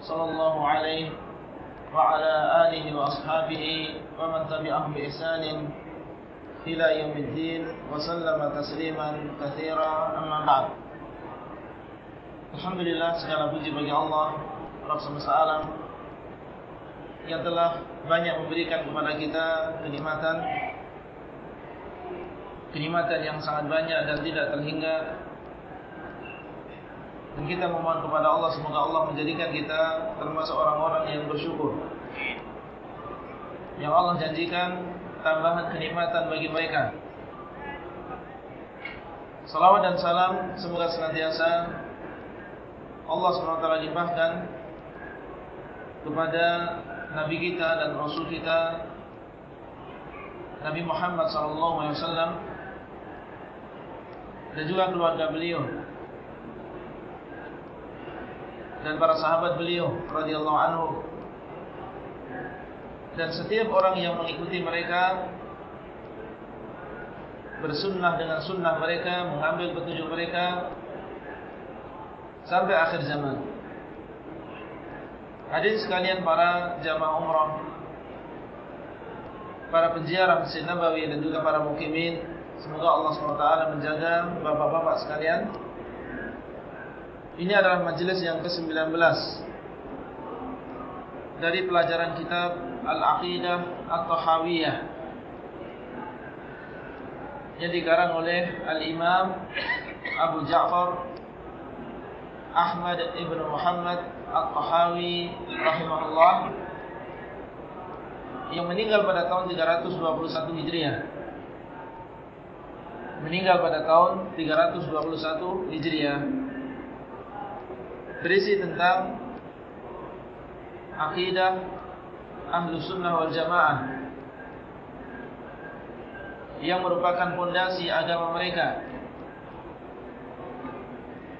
صلى الله عليه وعلى آله وأصحابه ومن تبعهم بإحسان إلى يوم الدين وسلم تسليما كثيرا أما بعد Alhamdulillah segala puji bagi Allah Rabb semesta alam yang telah banyak memberikan kepada kita kenikmatan kenikmatan yang sangat banyak dan tidak terhingga dan kita memohon kepada Allah semoga Allah menjadikan kita termasuk orang-orang yang bersyukur. Yang Allah janjikan tambahan kenikmatan bagi mereka. Salawat dan salam semoga senantiasa Allah SWT limpahkan kepada Nabi kita dan Rasul kita Nabi Muhammad SAW dan juga keluarga beliau dan para sahabat beliau radhiyallahu anhu dan setiap orang yang mengikuti mereka bersunnah dengan sunnah mereka mengambil petunjuk mereka sampai akhir zaman. Hadirin sekalian para jamaah umrah, para penziarah Masjid Nabawi dan juga para mukimin, semoga Allah SWT menjaga bapak-bapak sekalian. Ini adalah majlis yang ke-19 dari pelajaran kitab Al-Aqidah At-Tahawiyah yang dikarang oleh Al-Imam Abu Ja'far Ahmad ibn Muhammad Al-Tahawi rahimahullah yang meninggal pada tahun 321 Hijriah. Meninggal pada tahun 321 Hijriah. Berisi tentang akidah Ahlus Sunnah wal Jamaah yang merupakan fondasi agama mereka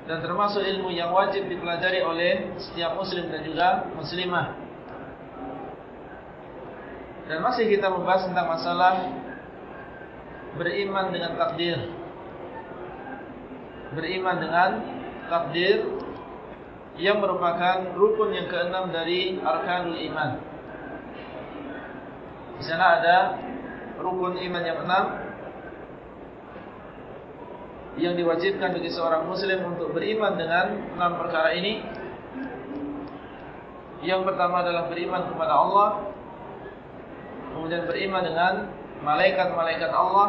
dan termasuk ilmu yang wajib dipelajari oleh setiap muslim dan juga muslimah. Dan masih kita membahas tentang masalah beriman dengan takdir. Beriman dengan takdir yang merupakan rukun yang keenam dari arkanul iman. Di sana ada rukun iman yang enam yang diwajibkan bagi seorang muslim untuk beriman dengan enam perkara ini Yang pertama adalah beriman kepada Allah Kemudian beriman dengan malaikat-malaikat Allah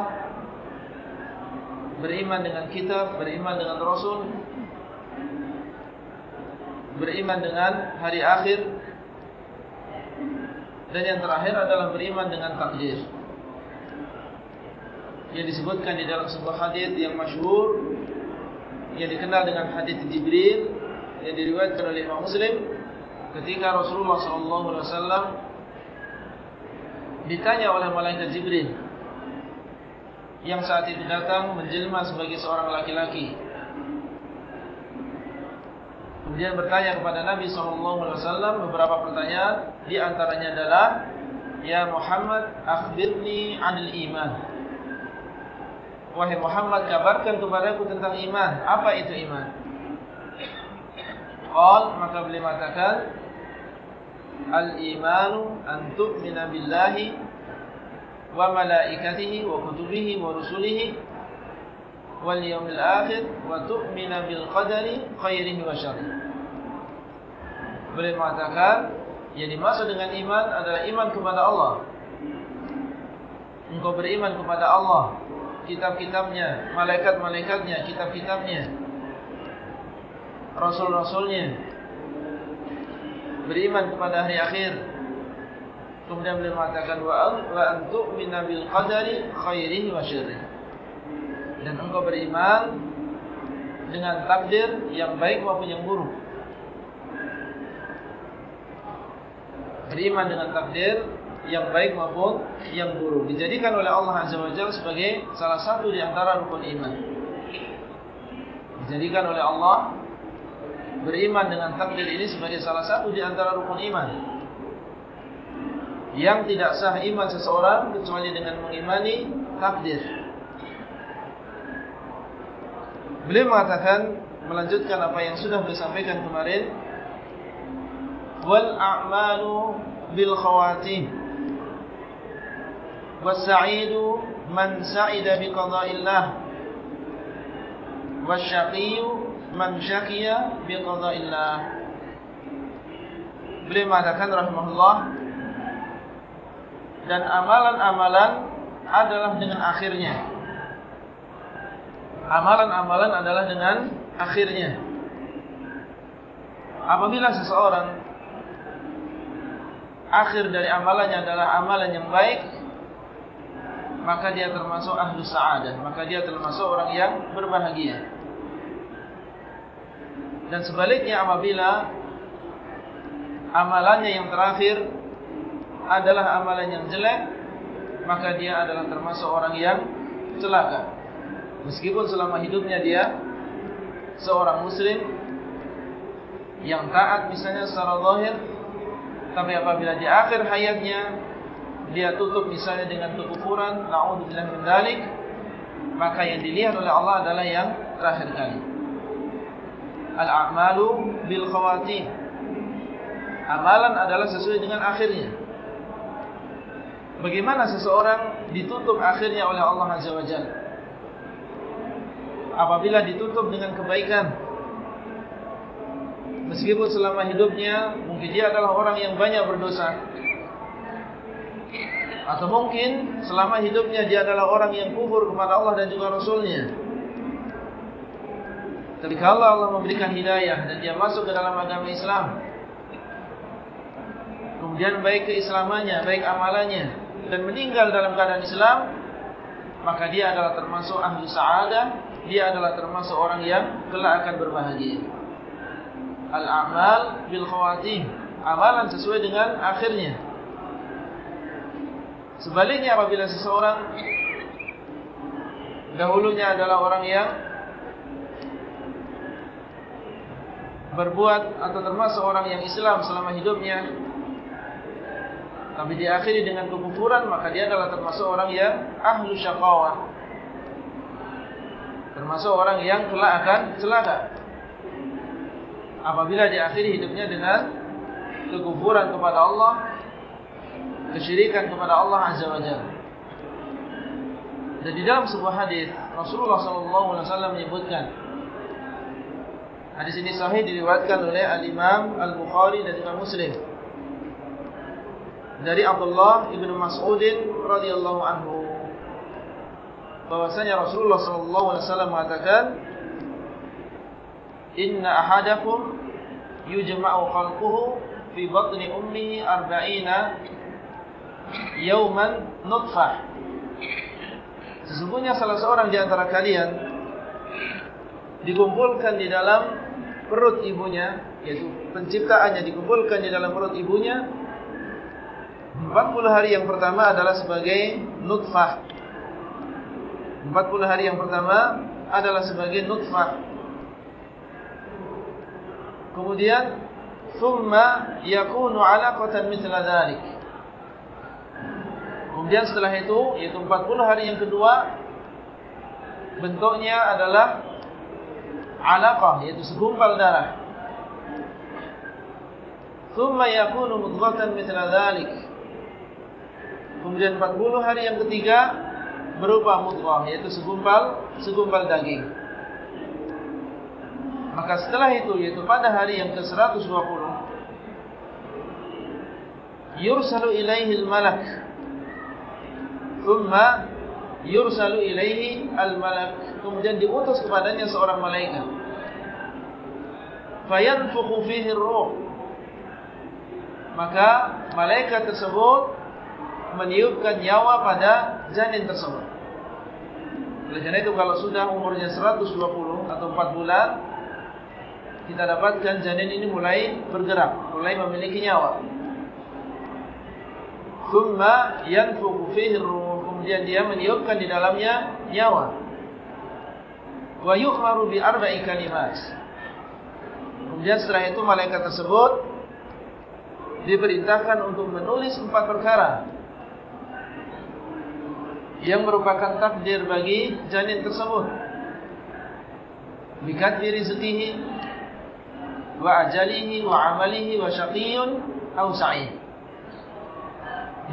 Beriman dengan kitab, beriman dengan rasul Beriman dengan hari akhir. Dan yang terakhir adalah beriman dengan takdir yang disebutkan di dalam sebuah hadis yang masyhur yang dikenal dengan hadis Jibril yang diriwayatkan oleh Imam Muslim ketika Rasulullah SAW ditanya oleh malaikat Jibril yang saat itu datang menjelma sebagai seorang laki-laki kemudian bertanya kepada Nabi SAW beberapa pertanyaan di antaranya adalah Ya Muhammad akhbirni anil iman. Wahai Muhammad kabarkan kepadaku tentang iman. Apa itu iman? Qal maka beliau mengatakan Al-imanu an tu'mina billahi Wa malaikatihi wa kutubihi wa rusulihi Wal yawmil akhir Wa tu'mina bil qadari khairihi wa syarih Beliau mengatakan Yang dimaksud dengan iman adalah iman kepada Allah Engkau beriman kepada Allah kitab-kitabnya, malaikat-malaikatnya, kitab-kitabnya, rasul-rasulnya, beriman kepada hari akhir. Kemudian beliau mengatakan wa antu minabil qadari khairihi wa syarrihi. Dan engkau beriman dengan takdir yang baik maupun yang buruk. Beriman dengan takdir yang baik maupun yang buruk dijadikan oleh Allah Azza wa Jalla sebagai salah satu di antara rukun iman. Dijadikan oleh Allah beriman dengan takdir ini sebagai salah satu di antara rukun iman. Yang tidak sah iman seseorang kecuali dengan mengimani takdir. Beliau mengatakan melanjutkan apa yang sudah beliau sampaikan kemarin wal a'malu bil khawatim. Was'idu man sa'ida bi qada'illah. Wasyaqiyu man syaqiya bi qada'illah. Beliau mengatakan rahimahullah dan amalan-amalan adalah dengan akhirnya. Amalan-amalan adalah dengan akhirnya. Apabila seseorang akhir dari amalannya adalah amalan yang baik maka dia termasuk ahlu sa'adah. Maka dia termasuk orang yang berbahagia. Dan sebaliknya apabila amalannya yang terakhir adalah amalan yang jelek maka dia adalah termasuk orang yang celaka. Meskipun selama hidupnya dia seorang muslim yang taat misalnya secara zahir tapi apabila di akhir hayatnya dia tutup misalnya dengan kekufuran, naudzubillah min dzalik, maka yang dilihat oleh Allah adalah yang terakhir kali. Al-a'malu bil khawatim. Amalan adalah sesuai dengan akhirnya. Bagaimana seseorang ditutup akhirnya oleh Allah Azza wa Jalla? Apabila ditutup dengan kebaikan, meskipun selama hidupnya mungkin dia adalah orang yang banyak berdosa, atau mungkin selama hidupnya dia adalah orang yang kufur kepada Allah dan juga Rasulnya. Ketika Allah, Allah memberikan hidayah dan dia masuk ke dalam agama Islam. Kemudian baik keislamannya, baik amalannya. Dan meninggal dalam keadaan Islam. Maka dia adalah termasuk ahli sa'adah. Dia adalah termasuk orang yang kelak akan berbahagia. Al-amal bil khawatim. Amalan sesuai dengan akhirnya. Sebaliknya apabila seseorang dahulunya adalah orang yang berbuat atau termasuk orang yang Islam selama hidupnya tapi diakhiri dengan kekufuran maka dia adalah termasuk orang yang ahlu syaqawah termasuk orang yang kelak akan celaka apabila diakhiri hidupnya dengan kekufuran kepada Allah kesyirikan kepada Allah Azza wa Jalla. Dan di dalam sebuah hadis Rasulullah sallallahu alaihi wasallam menyebutkan Hadis ini sahih diriwayatkan oleh Al-Imam Al-Bukhari dan Imam Muslim. Dari Abdullah Ibn Mas'ud radhiyallahu anhu bahwasanya Rasulullah sallallahu alaihi wasallam mengatakan Inna ahadakum yujma'u khalquhu fi batni ummihi arba'ina yauman nutfah. Sesungguhnya salah seorang di antara kalian dikumpulkan di dalam perut ibunya yaitu penciptaannya dikumpulkan di dalam perut ibunya 40 hari yang pertama adalah sebagai nutfah. 40 hari yang pertama adalah sebagai nutfah kemudian thumma yakunu alaqatan mithla dhalik Kemudian setelah itu, yaitu 40 hari yang kedua, bentuknya adalah alaqah, yaitu segumpal darah. Thumma yakunu mudghatan mithla dhalik. Kemudian 40 hari yang ketiga berupa mudghah, yaitu segumpal segumpal daging. Maka setelah itu, yaitu pada hari yang ke-120, yursalu ilaihi al-malak Thumma yursalu ilaihi al-malak. Kemudian diutus kepadanya seorang malaikat. Fayanfukhu fihi ar-ruh. Maka malaikat tersebut meniupkan nyawa pada janin tersebut. Oleh karena itu kalau sudah umurnya 120 atau 4 bulan kita dapatkan janin ini mulai bergerak, mulai memiliki nyawa. thumma yanfukhu fihi ruh kemudian dia meniupkan di dalamnya nyawa. Wa yu'maru bi arba'i kalimat. Kemudian setelah itu malaikat tersebut diperintahkan untuk menulis empat perkara yang merupakan takdir bagi janin tersebut. Bikadri rizqihi wa ajalihi wa amalihi wa syaqiyun aw sa'id.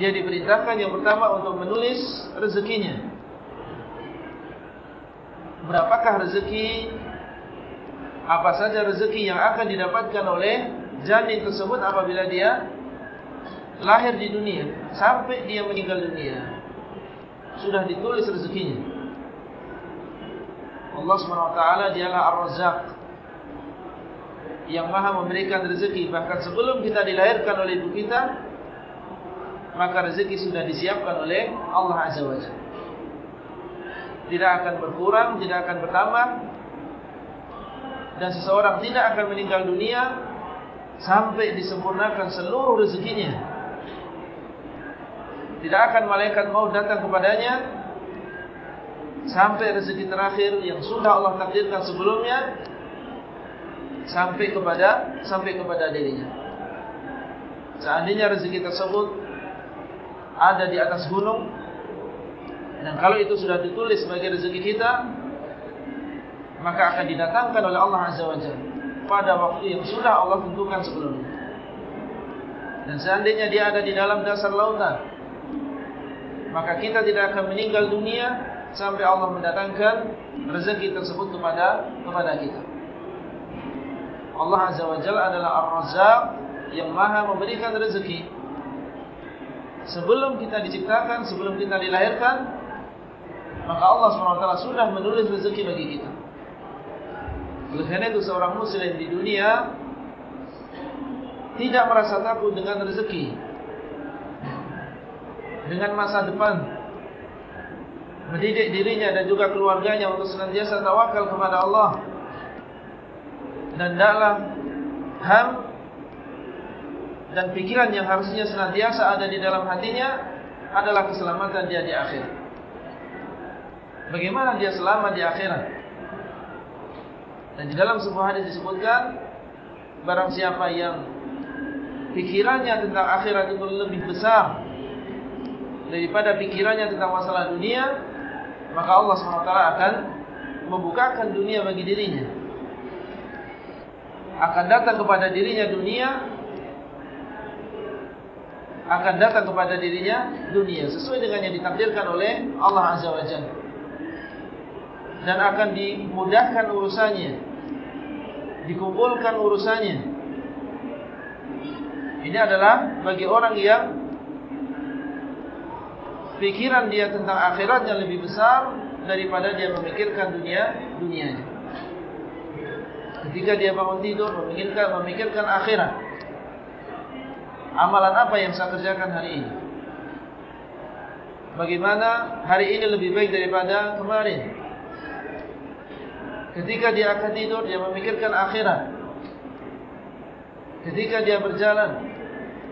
Dia diperintahkan yang pertama untuk menulis rezekinya. Berapakah rezeki? Apa saja rezeki yang akan didapatkan oleh janin tersebut apabila dia lahir di dunia sampai dia meninggal dunia sudah ditulis rezekinya. Allah SWT dialah Ar-Razzaq yang maha memberikan rezeki. Bahkan sebelum kita dilahirkan oleh ibu kita maka rezeki sudah disiapkan oleh Allah Azza wa Jalla. Tidak akan berkurang tidak akan bertambah. Dan seseorang tidak akan meninggal dunia sampai disempurnakan seluruh rezekinya. Tidak akan malaikat mau datang kepadanya sampai rezeki terakhir yang sudah Allah takdirkan sebelumnya sampai kepada sampai kepada dirinya. Seandainya rezeki tersebut ada di atas gunung dan kalau itu sudah ditulis sebagai rezeki kita maka akan didatangkan oleh Allah Azza wa Jalla pada waktu yang sudah Allah tentukan sebelumnya. Dan seandainya dia ada di dalam dasar lautan maka kita tidak akan meninggal dunia sampai Allah mendatangkan rezeki tersebut kepada kepada kita. Allah Azza wa Jalla adalah Ar-Razzaq yang maha memberikan rezeki. Sebelum kita diciptakan, sebelum kita dilahirkan, maka Allah SWT sudah menulis rezeki bagi kita. Oleh karena itu seorang muslim di dunia tidak merasa takut dengan rezeki. Dengan masa depan mendidik dirinya dan juga keluarganya untuk senantiasa tawakal kepada Allah dan dalam ham dan pikiran yang harusnya senantiasa ada di dalam hatinya adalah keselamatan dia di akhir. Bagaimana dia selamat di akhirat? Dan di dalam sebuah hadis disebutkan barang siapa yang pikirannya tentang akhirat itu lebih besar daripada pikirannya tentang masalah dunia, maka Allah SWT akan membukakan dunia bagi dirinya akan datang kepada dirinya dunia akan datang kepada dirinya dunia sesuai dengan yang ditakdirkan oleh Allah Azza wa Jalla. Dan akan dimudahkan urusannya dikumpulkan urusannya. Ini adalah bagi orang yang pikiran dia tentang akhiratnya lebih besar daripada dia memikirkan dunia dunianya Ketika dia bangun tidur memikirkan memikirkan akhirat. Amalan apa yang saya kerjakan hari ini? Bagaimana hari ini lebih baik daripada kemarin? Ketika dia akan tidur dia memikirkan akhirat. Ketika dia berjalan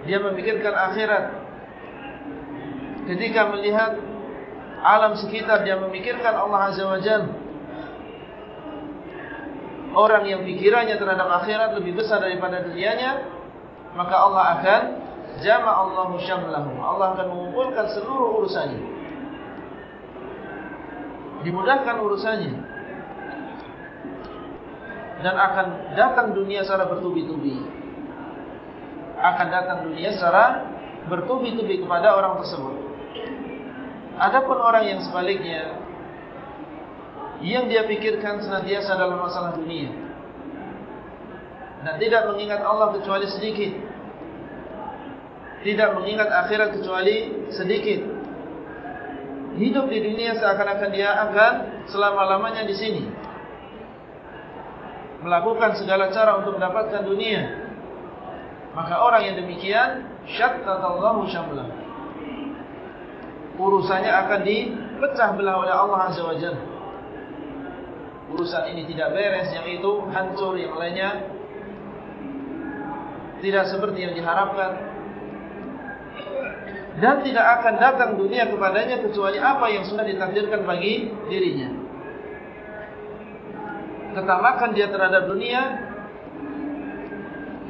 dia memikirkan akhirat. Ketika melihat alam sekitar dia memikirkan Allah Azza wa Jalla orang yang pikirannya terhadap akhirat lebih besar daripada dunianya, maka Allah akan jama Allahu syamlahu. Allah akan mengumpulkan seluruh urusannya. Dimudahkan urusannya. Dan akan datang dunia secara bertubi-tubi. Akan datang dunia secara bertubi-tubi kepada orang tersebut. Adapun orang yang sebaliknya yang dia pikirkan senantiasa dalam masalah dunia. Dan tidak mengingat Allah kecuali sedikit. Tidak mengingat akhirat kecuali sedikit. Hidup di dunia seakan-akan dia akan selama-lamanya di sini. Melakukan segala cara untuk mendapatkan dunia. Maka orang yang demikian syattatallahu syamlah urusannya akan dipecah belah oleh Allah azza wajalla urusan ini tidak beres, yang itu hancur, yang lainnya tidak seperti yang diharapkan. dan tidak akan datang dunia kepadanya kecuali apa yang sudah ditakdirkan bagi dirinya. Ketamakan dia terhadap dunia,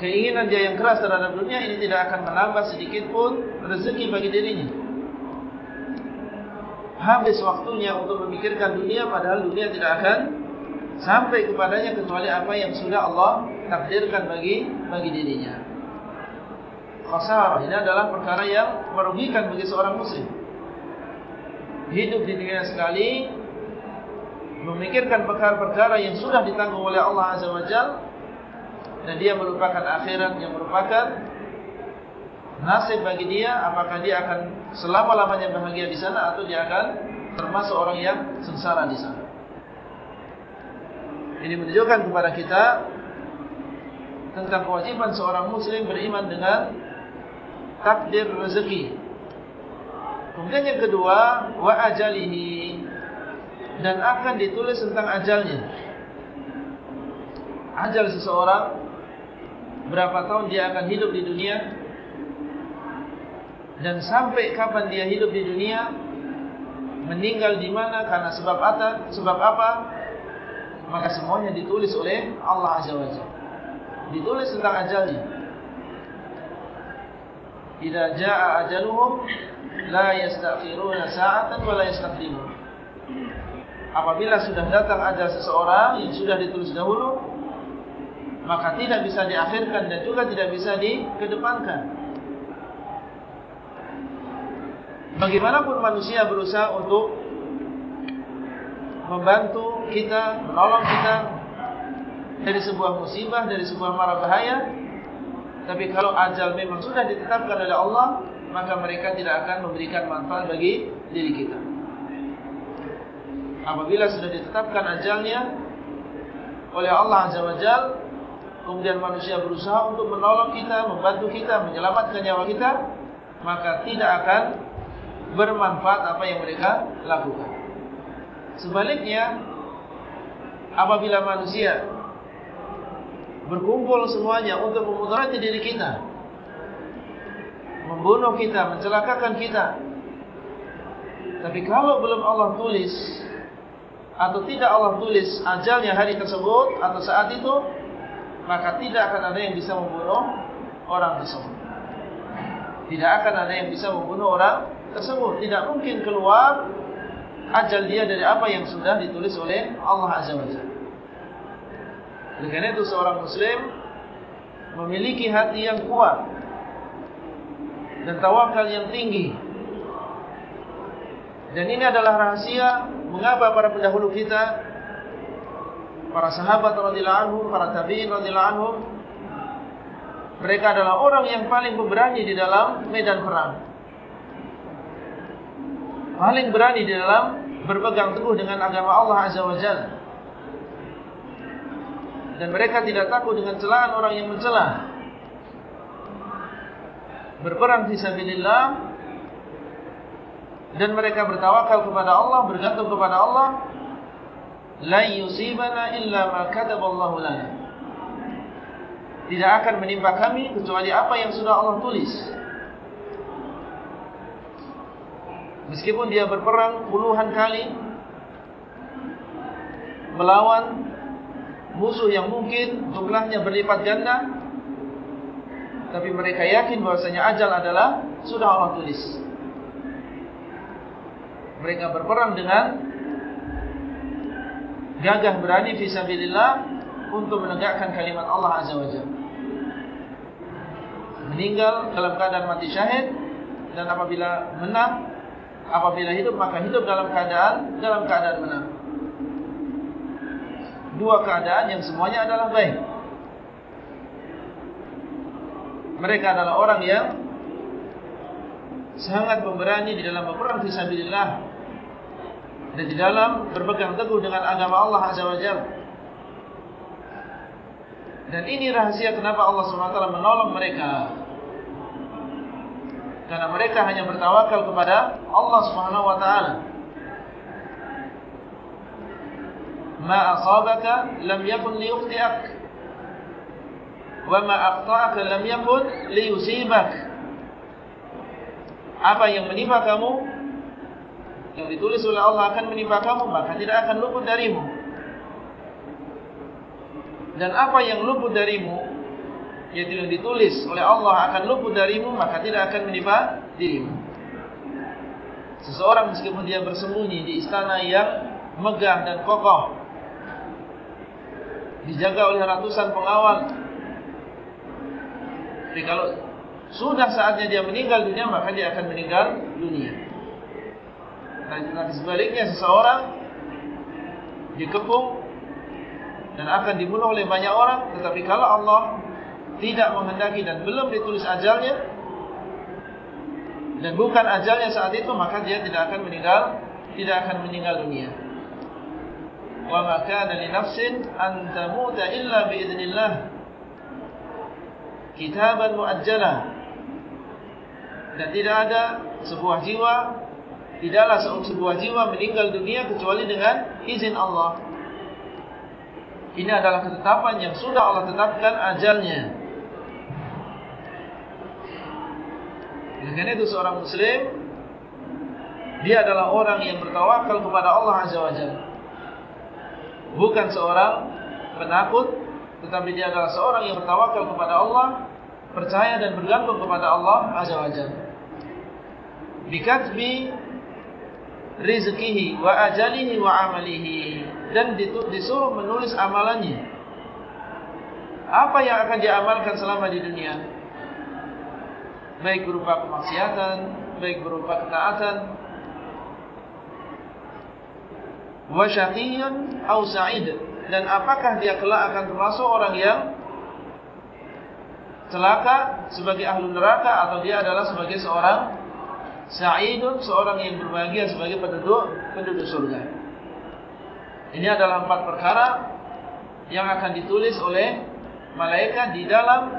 keinginan dia yang keras terhadap dunia ini tidak akan menambah sedikit pun rezeki bagi dirinya. Habis waktunya untuk memikirkan dunia padahal dunia tidak akan sampai kepadanya kecuali apa yang sudah Allah takdirkan bagi bagi dirinya. Khasar ini adalah perkara yang merugikan bagi seorang muslim. Hidup di dunia sekali memikirkan perkara-perkara yang sudah ditanggung oleh Allah Azza wa Jal dan dia melupakan akhirat yang merupakan nasib bagi dia apakah dia akan selama-lamanya bahagia di sana atau dia akan termasuk orang yang sengsara di sana ini menunjukkan kepada kita tentang kewajiban seorang muslim beriman dengan takdir rezeki. Kemudian yang kedua, wa ajalihi dan akan ditulis tentang ajalnya. Ajal seseorang berapa tahun dia akan hidup di dunia dan sampai kapan dia hidup di dunia, meninggal di mana karena sebab apa? Sebab apa? Maka semuanya ditulis oleh Allah Azza wa Jalla. Ditulis tentang ajalnya. Idza jaa ajaluhum la yastakhiruna sa'atan wa la yastaqdimun. Apabila sudah datang ajal seseorang yang sudah ditulis dahulu, maka tidak bisa diakhirkan dan juga tidak bisa dikedepankan. Bagaimanapun manusia berusaha untuk membantu kita, menolong kita dari sebuah musibah, dari sebuah mara bahaya, tapi kalau ajal memang sudah ditetapkan oleh Allah, maka mereka tidak akan memberikan manfaat bagi diri kita. Apabila sudah ditetapkan ajalnya oleh Allah Azza wa Jal, kemudian manusia berusaha untuk menolong kita, membantu kita, menyelamatkan nyawa kita, maka tidak akan bermanfaat apa yang mereka lakukan. Sebaliknya, apabila manusia berkumpul semuanya untuk memudarati diri kita membunuh kita, mencelakakan kita tapi kalau belum Allah tulis atau tidak Allah tulis ajalnya hari tersebut atau saat itu maka tidak akan ada yang bisa membunuh orang tersebut. Tidak akan ada yang bisa membunuh orang tersebut. Tidak mungkin keluar ajal dia dari apa yang sudah ditulis oleh Allah Azza wa Jalla dengan itu seorang muslim memiliki hati yang kuat dan tawakal yang tinggi. Dan ini adalah rahasia mengapa para pendahulu kita, para sahabat radhiyallahu anhum, para tabi'in radhiyallahu anhum, mereka adalah orang yang paling berani di dalam medan perang. Paling berani di dalam berpegang teguh dengan agama Allah Azza wa Jalla dan mereka tidak takut dengan celaan orang yang mencela. Berperang di sabilillah dan mereka bertawakal kepada Allah, bergantung kepada Allah. La yusibana illa ma kataballahu lana. Tidak akan menimpa kami kecuali apa yang sudah Allah tulis. Meskipun dia berperang puluhan kali melawan musuh yang mungkin jumlahnya berlipat ganda tapi mereka yakin bahwasanya ajal adalah sudah Allah tulis. Mereka berperang dengan gagah berani fisabilillah untuk menegakkan kalimat Allah azza wajalla meninggal dalam keadaan mati syahid dan apabila menang apabila hidup maka hidup dalam keadaan dalam keadaan menang dua keadaan yang semuanya adalah baik. Mereka adalah orang yang sangat pemberani di dalam berperang fisabilillah dan di dalam berpegang teguh dengan agama Allah Azza wa Jalla. Dan ini rahasia kenapa Allah SWT menolong mereka karena mereka hanya bertawakal kepada Allah Subhanahu wa taala. Ma asabaka lam yakun liyukhthiak wa ma aqta'aka lam yakun liyusibak. Apa yang menimpa kamu yang ditulis oleh Allah akan menimpa kamu maka tidak akan luput darimu. Dan apa yang luput darimu yang ditulis oleh Allah akan luput darimu maka tidak akan menimpa dirimu seseorang meskipun dia bersembunyi di istana yang megah dan kokoh dijaga oleh ratusan pengawal tapi kalau sudah saatnya dia meninggal dunia maka dia akan meninggal dunia Nanti sebaliknya seseorang dikepung dan akan dibunuh oleh banyak orang. Tetapi kalau Allah tidak menghendaki dan belum ditulis ajalnya dan bukan ajalnya saat itu maka dia tidak akan meninggal, tidak akan meninggal dunia. Wa ma kana li nafsin an tamuta illa bi idznillah. Kitaban muajjalah. Dan tidak ada sebuah jiwa Tidaklah sebuah jiwa meninggal dunia kecuali dengan izin Allah. Ini adalah ketetapan yang sudah Allah tetapkan ajalnya. Dengan itu seorang muslim dia adalah orang yang bertawakal kepada Allah Azza wa Jalla. Bukan seorang penakut tetapi dia adalah seorang yang bertawakal kepada Allah, percaya dan bergantung kepada Allah Azza wa Jalla. Bikatbi rizkihi wa ajalihi wa amalihi dan disuruh menulis amalannya apa yang akan diamalkan selama di dunia baik berupa kemaksiatan baik berupa ketaatan wa syaqiyyun aw sa'id dan apakah dia kelak akan termasuk orang yang celaka sebagai ahli neraka atau dia adalah sebagai seorang Sa'idun seorang yang berbahagia sebagai penduduk penduduk surga. Ini adalah empat perkara yang akan ditulis oleh malaikat di dalam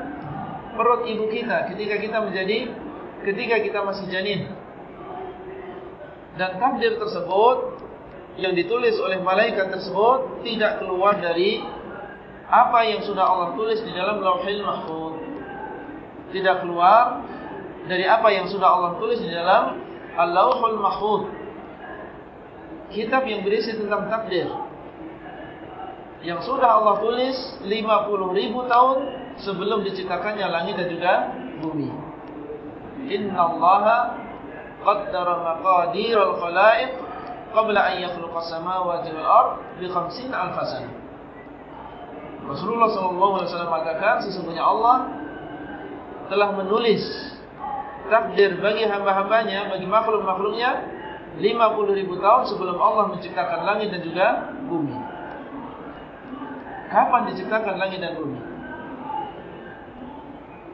perut ibu kita ketika kita menjadi ketika kita masih janin. Dan takdir tersebut yang ditulis oleh malaikat tersebut tidak keluar dari apa yang sudah Allah tulis di dalam Lauhul Mahfuz. Tidak keluar dari apa yang sudah Allah tulis di dalam Al-Lauhul Mahfuz. Kitab yang berisi tentang takdir. Yang sudah Allah tulis 50 ribu tahun sebelum diciptakannya langit dan juga bumi. Inna Allah qaddara maqadir al-khalaiq qabla an yakhluqa samawati wal ard bi 50 alf. Rasulullah sallallahu alaihi wasallam mengatakan sesungguhnya Allah telah menulis takdir bagi hamba-hambanya, bagi makhluk-makhluknya 50 ribu tahun sebelum Allah menciptakan langit dan juga bumi. Kapan diciptakan langit dan bumi?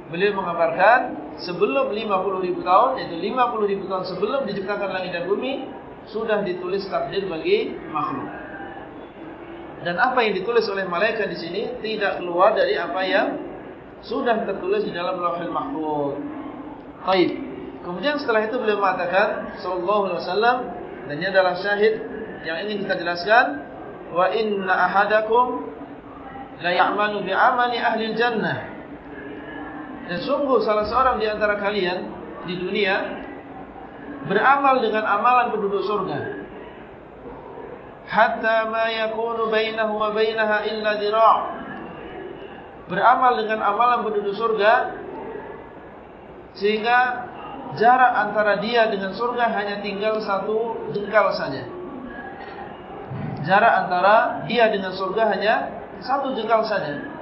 Beliau mengabarkan sebelum 50 ribu tahun, yaitu 50 ribu tahun sebelum diciptakan langit dan bumi, sudah ditulis takdir bagi makhluk. Dan apa yang ditulis oleh malaikat di sini tidak keluar dari apa yang sudah tertulis di dalam Lauhul Mahfuz. Baik. Kemudian setelah itu beliau mengatakan sallallahu alaihi wasallam dan ini adalah syahid yang ingin kita jelaskan wa inna ahadakum la ya'malu bi amali ahli jannah. Dan sungguh salah seorang di antara kalian di dunia beramal dengan amalan penduduk surga. Hatta ma yakunu bainahu wa bainaha illa dira'. Beramal dengan amalan penduduk surga sehingga jarak antara dia dengan surga hanya tinggal satu jengkal saja. Jarak antara dia dengan surga hanya satu jengkal saja.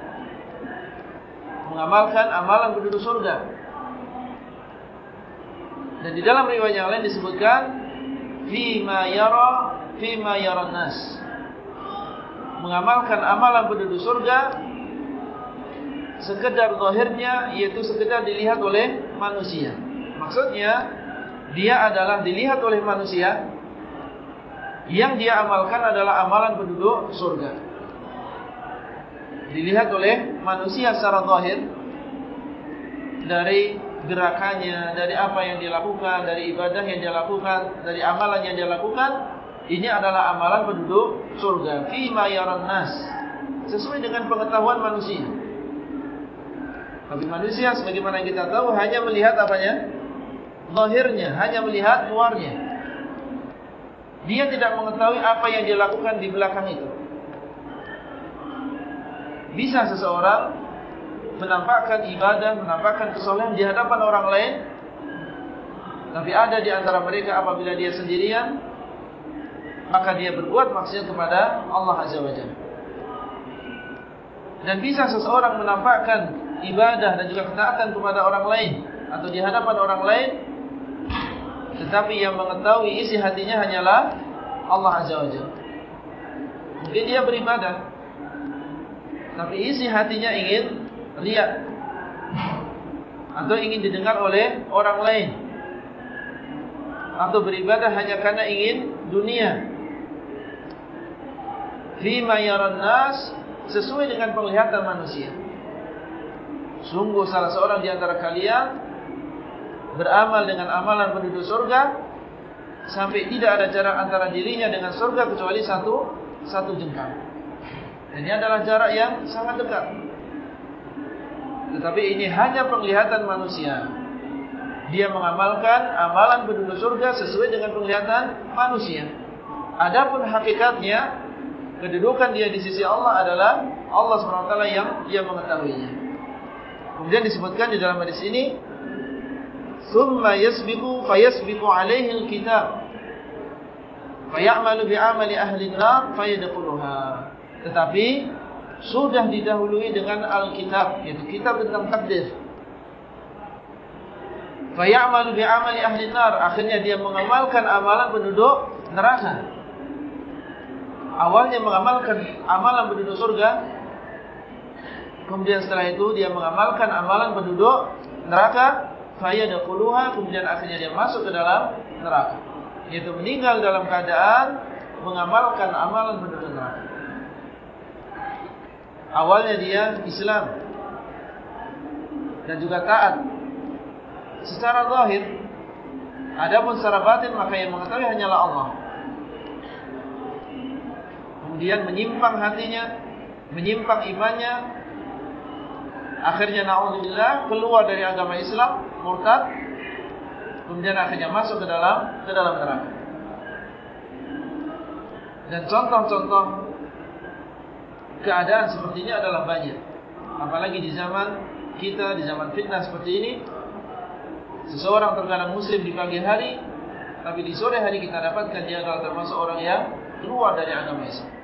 Mengamalkan amalan penduduk surga. Dan di dalam riwayat yang lain disebutkan fima yara fima yara nas. Mengamalkan amalan penduduk surga sekedar zahirnya yaitu sekedar dilihat oleh manusia. Maksudnya dia adalah dilihat oleh manusia yang dia amalkan adalah amalan penduduk surga. Dilihat oleh manusia secara zahir dari gerakannya, dari apa yang dia lakukan, dari ibadah yang dia lakukan, dari amalan yang dia lakukan, ini adalah amalan penduduk surga. Fi ma yaran nas. Sesuai dengan pengetahuan manusia. Tapi manusia sebagaimana kita tahu hanya melihat apanya? lahirnya, hanya melihat luarnya. Dia tidak mengetahui apa yang dia lakukan di belakang itu. Bisa seseorang menampakkan ibadah, menampakkan kesolehan di hadapan orang lain. Tapi ada di antara mereka apabila dia sendirian, maka dia berbuat maksiat kepada Allah Azza wa Jalla. Dan bisa seseorang menampakkan ibadah dan juga ketaatan kepada orang lain atau di hadapan orang lain tetapi yang mengetahui isi hatinya hanyalah Allah Azza wa Jalla. Mungkin dia beribadah tapi isi hatinya ingin lihat atau ingin didengar oleh orang lain atau beribadah hanya karena ingin dunia fima yaran nas sesuai dengan penglihatan manusia. Sungguh salah seorang di antara kalian beramal dengan amalan penduduk surga sampai tidak ada jarak antara dirinya dengan surga kecuali satu satu jengkal. Ini adalah jarak yang sangat dekat. Tetapi ini hanya penglihatan manusia. Dia mengamalkan amalan penduduk surga sesuai dengan penglihatan manusia. Adapun hakikatnya kedudukan dia di sisi Allah adalah Allah SWT yang dia mengetahuinya. Kemudian disebutkan di dalam hadis ini, "Tsumma yasbiqu fayasbiqu 'alaihi al-kitab, fayamalu bi'amali ahli an-nar fayadkhuluha." Tetapi sudah didahului dengan Al-Kitab, yaitu kitab tentang takdir. Fayamalu bi'amali ahli an-nar, akhirnya dia mengamalkan amalan penduduk neraka. Awalnya mengamalkan amalan penduduk surga. Kemudian setelah itu dia mengamalkan amalan penduduk neraka. Fayadkhuluha. Kemudian akhirnya dia masuk ke dalam neraka. Yaitu meninggal dalam keadaan mengamalkan amalan penduduk neraka awalnya dia Islam. Dan juga taat. Secara zahir adapun secara batin maka yang mengetahui hanyalah Allah. Kemudian menyimpang hatinya, menyimpang imannya, akhirnya naudzubillah keluar dari agama Islam, murtad, kemudian akhirnya masuk ke dalam ke dalam neraka. Dan contoh-contoh keadaan seperti ini adalah banyak. Apalagi di zaman kita, di zaman fitnah seperti ini, seseorang terkadang muslim di pagi hari, tapi di sore hari kita dapatkan dia adalah termasuk orang yang keluar dari agama Islam.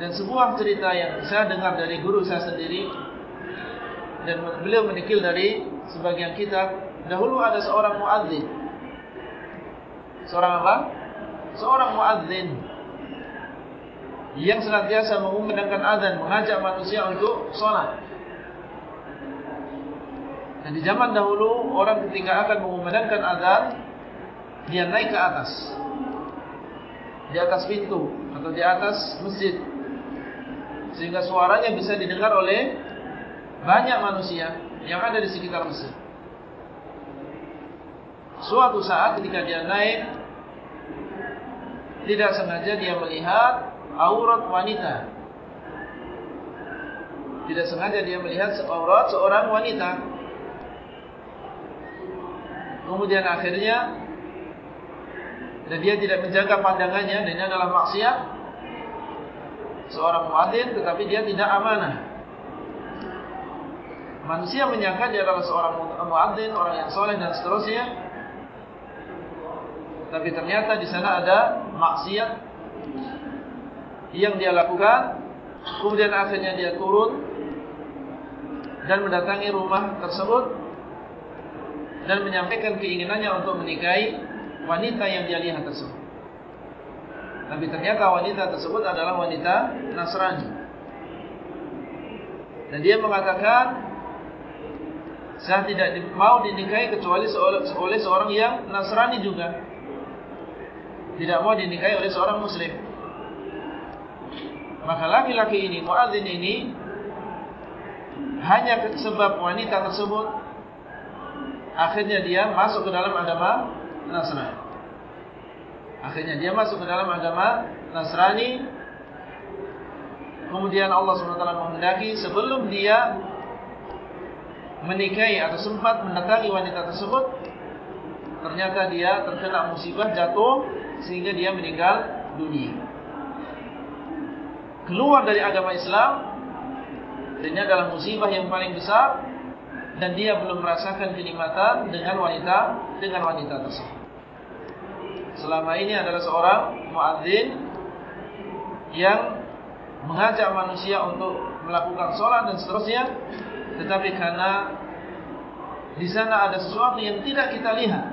Dan sebuah cerita yang saya dengar dari guru saya sendiri Dan beliau menikil dari sebagian kitab Dahulu ada seorang muadzin Seorang apa? Seorang muadzin Yang senantiasa mengumandangkan azan Mengajak manusia untuk sholat Dan di zaman dahulu Orang ketika akan mengumandangkan azan Dia naik ke atas. Di atas pintu Atau di atas masjid. Sehingga suaranya bisa didengar oleh banyak manusia yang ada di sekitar masjid. Suatu saat ketika dia naik tidak sengaja dia melihat aurat wanita. Tidak sengaja dia melihat aurat seorang wanita. Kemudian akhirnya dan dia tidak menjaga pandangannya dan ini adalah maksiat seorang muadzin tetapi dia tidak amanah. Manusia menyangka dia adalah seorang muadzin, orang yang soleh dan seterusnya. Tapi ternyata di sana ada maksiat yang dia lakukan. Kemudian akhirnya dia turun dan mendatangi rumah tersebut dan menyampaikan keinginannya untuk menikahi wanita yang dia lihat tersebut. Tapi ternyata wanita tersebut adalah wanita Nasrani. Dan dia mengatakan, saya tidak mau dinikahi kecuali oleh seorang yang Nasrani juga. Tidak mau dinikahi oleh seorang Muslim. Maka laki-laki ini, muadzin ini, hanya sebab wanita tersebut, akhirnya dia masuk ke dalam agama Nasrani. Akhirnya dia masuk ke dalam agama Nasrani. Kemudian Allah SWT menghendaki sebelum dia menikahi atau sempat mendatangi wanita tersebut ternyata dia terkena musibah jatuh sehingga dia meninggal dunia keluar dari agama Islam ini adalah musibah yang paling besar dan dia belum merasakan kenikmatan dengan wanita dengan wanita tersebut. Selama ini adalah seorang muadzin yang mengajak manusia untuk melakukan sholat dan seterusnya tetapi karena di sana ada sesuatu yang tidak kita lihat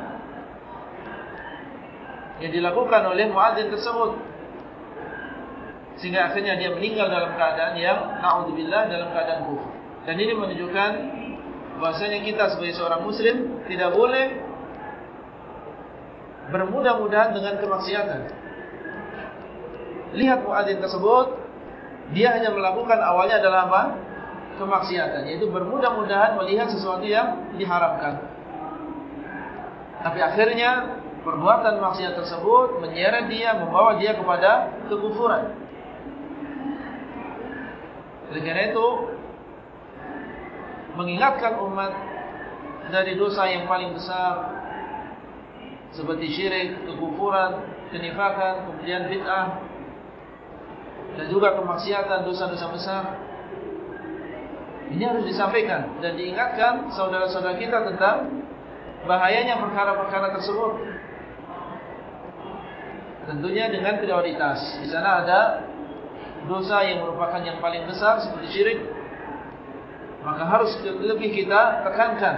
yang dilakukan oleh muadzin tersebut sehingga akhirnya dia meninggal dalam keadaan yang naudzubillah dalam keadaan kufur. Dan ini menunjukkan bahasanya kita sebagai seorang muslim tidak boleh bermudah-mudahan dengan kemaksiatan. Lihat muadzin tersebut dia hanya melakukan awalnya adalah apa? Kemaksiatan yaitu bermudah-mudahan melihat sesuatu yang diharamkan. Tapi akhirnya perbuatan maksiat tersebut menyeret dia membawa dia kepada kekufuran oleh karena itu mengingatkan umat dari dosa yang paling besar seperti syirik, kekufuran, kenifakan, kemudian bid'ah dan juga kemaksiatan dosa-dosa besar ini harus disampaikan dan diingatkan saudara-saudara kita tentang bahayanya perkara-perkara tersebut. Tentunya dengan prioritas. Di sana ada dosa yang merupakan yang paling besar seperti syirik. Maka harus lebih kita tekankan.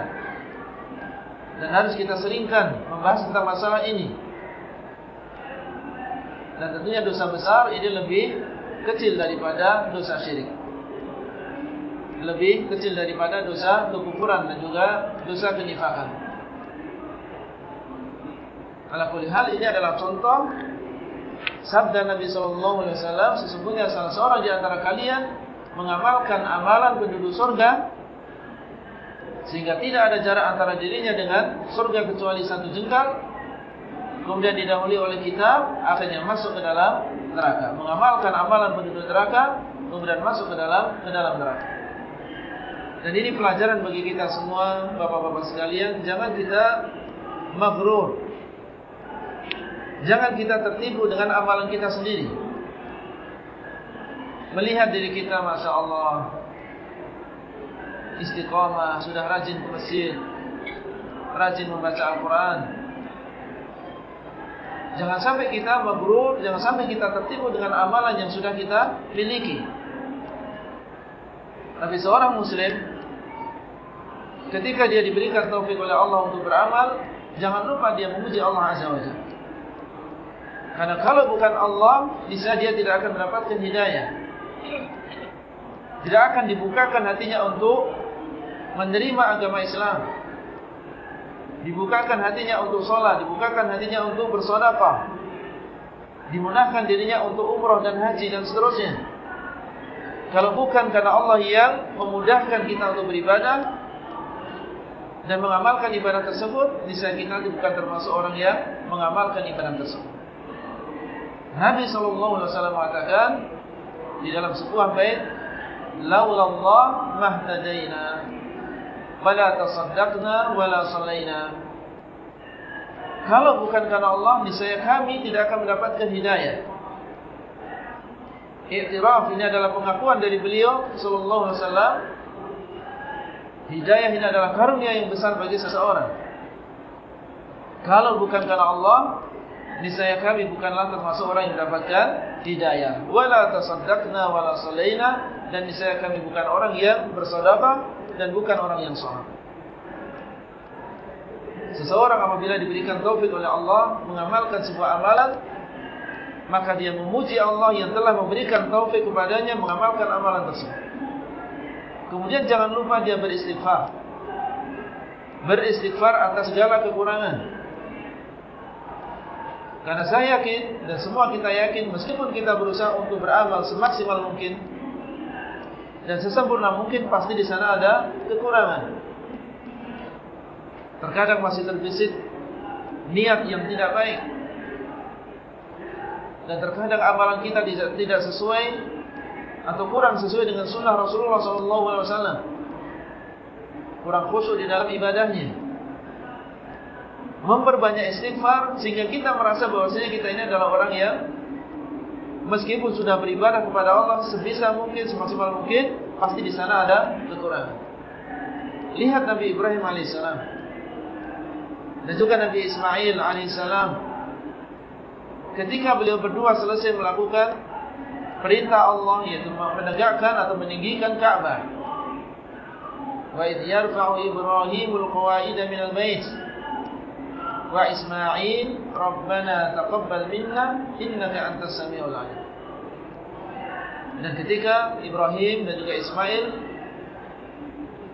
Dan harus kita seringkan membahas tentang masalah ini. Dan tentunya dosa besar ini lebih kecil daripada dosa syirik lebih kecil daripada dosa kekufuran dan juga dosa kenifakan. Hal ini adalah contoh sabda Nabi Wasallam sesungguhnya salah seorang di antara kalian mengamalkan amalan penduduk surga sehingga tidak ada jarak antara dirinya dengan surga kecuali satu jengkal kemudian didahului oleh kitab akhirnya masuk ke dalam neraka. Mengamalkan amalan penduduk neraka kemudian masuk ke dalam ke dalam neraka. Dan ini pelajaran bagi kita semua Bapak-bapak sekalian Jangan kita maghrur Jangan kita tertipu dengan amalan kita sendiri. Melihat diri kita Masya Allah Istiqamah Sudah rajin ke masjid. Rajin membaca Al-Quran. Jangan sampai kita maghrur Jangan sampai kita tertipu dengan amalan yang sudah kita miliki. Tapi seorang muslim ketika dia diberikan taufik oleh Allah untuk beramal, jangan lupa dia memuji Allah Azza wa Jalla. Karena kalau bukan Allah, bisa dia tidak akan mendapatkan hidayah. Tidak akan dibukakan hatinya untuk menerima agama Islam. Dibukakan hatinya untuk sholat, dibukakan hatinya untuk bersedekah. Dimudahkan dirinya untuk umrah dan haji dan seterusnya. Kalau bukan karena Allah yang memudahkan kita untuk beribadah dan mengamalkan ibadah tersebut, niscaya kita bukan termasuk orang yang mengamalkan ibadah tersebut. Nabi sallallahu alaihi wasallam mengatakan di dalam sebuah bait, "Laula Allah mahtadaina wala tasaddaqna wala sallaina." Kalau bukan karena Allah, niscaya kami tidak akan mendapatkan hidayah Iktiraf ini adalah pengakuan dari beliau sallallahu alaihi wasallam. Hidayah ini adalah karunia yang besar bagi seseorang. Kalau bukan karena Allah, niscaya kami bukanlah termasuk orang yang mendapatkan hidayah. Wala tasaddaqna wala salaina dan niscaya kami bukan orang yang bersedekah dan bukan orang yang salat. Seseorang apabila diberikan taufik oleh Allah mengamalkan sebuah amalan maka dia memuji Allah yang telah memberikan taufik kepadanya mengamalkan amalan tersebut. Kemudian jangan lupa dia beristighfar. Beristighfar atas segala kekurangan. Karena saya yakin dan semua kita yakin meskipun kita berusaha untuk beramal semaksimal mungkin dan sesempurna mungkin pasti di sana ada kekurangan. Terkadang masih terbesit niat yang tidak baik dan terkadang amalan kita tidak sesuai atau kurang sesuai dengan sunnah Rasulullah SAW. kurang khusyuk di dalam ibadahnya. Memperbanyak istighfar sehingga kita merasa bahwasanya kita ini adalah orang yang meskipun sudah beribadah kepada Allah sebisa mungkin, semaksimal mungkin, pasti di sana ada kekurangan. Lihat Nabi Ibrahim alaihissalam dan juga Nabi Ismail alaihissalam ketika beliau berdua selesai melakukan perintah Allah yaitu menegakkan atau meninggikan Ka'bah. Wa idh yarfa'u Ibrahimul qawaida minal bait wa Ismail Rabbana taqabbal minna innaka antas samiul alim. Dan ketika Ibrahim dan juga Ismail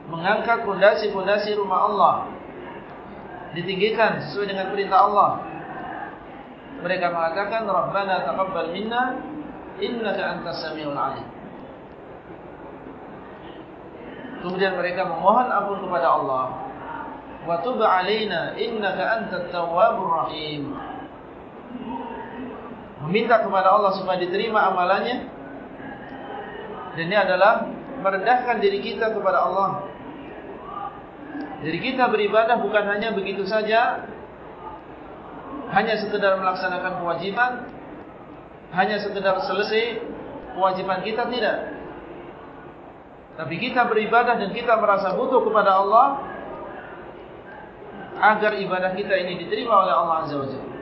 mengangkat fondasi-fondasi rumah Allah ditinggikan sesuai dengan perintah Allah. Mereka mengatakan Rabbana taqabbal minna innaka antas samiul alim. Kemudian mereka memohon ampun kepada Allah. Wa tub 'alaina innaka antat tawwabur rahim. Meminta kepada Allah supaya diterima amalannya. Dan ini adalah merendahkan diri kita kepada Allah. Jadi kita beribadah bukan hanya begitu saja Hanya sekedar melaksanakan kewajiban Hanya sekedar selesai kewajiban kita, tidak Tapi kita beribadah dan kita merasa butuh kepada Allah Agar ibadah kita ini diterima oleh Allah Azza wa Jalla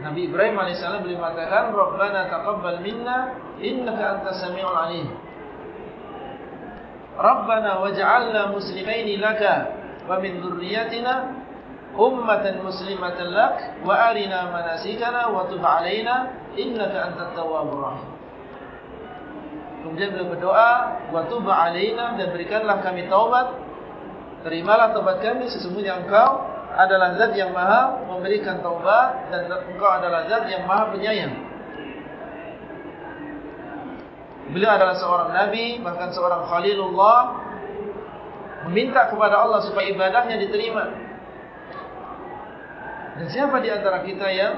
Nabi Ibrahim AS beliau mengatakan Rabbana taqabbal minna innaka antas sami'ul alim Rabbana waj'alna muslimaini laka wa min dhurriyyatina ummatan muslimatan lak wa arina manasikana wa tub 'alaina innaka antat tawwabur rahim. Kemudian beliau berdoa, wa tub 'alaina dan berikanlah kami taubat. Terimalah taubat kami sesungguhnya Engkau adalah zat yang Maha memberikan taubat dan Engkau adalah zat yang Maha penyayang. Beliau adalah seorang Nabi, bahkan seorang Khalilullah Meminta kepada Allah supaya ibadahnya diterima Dan siapa di antara kita yang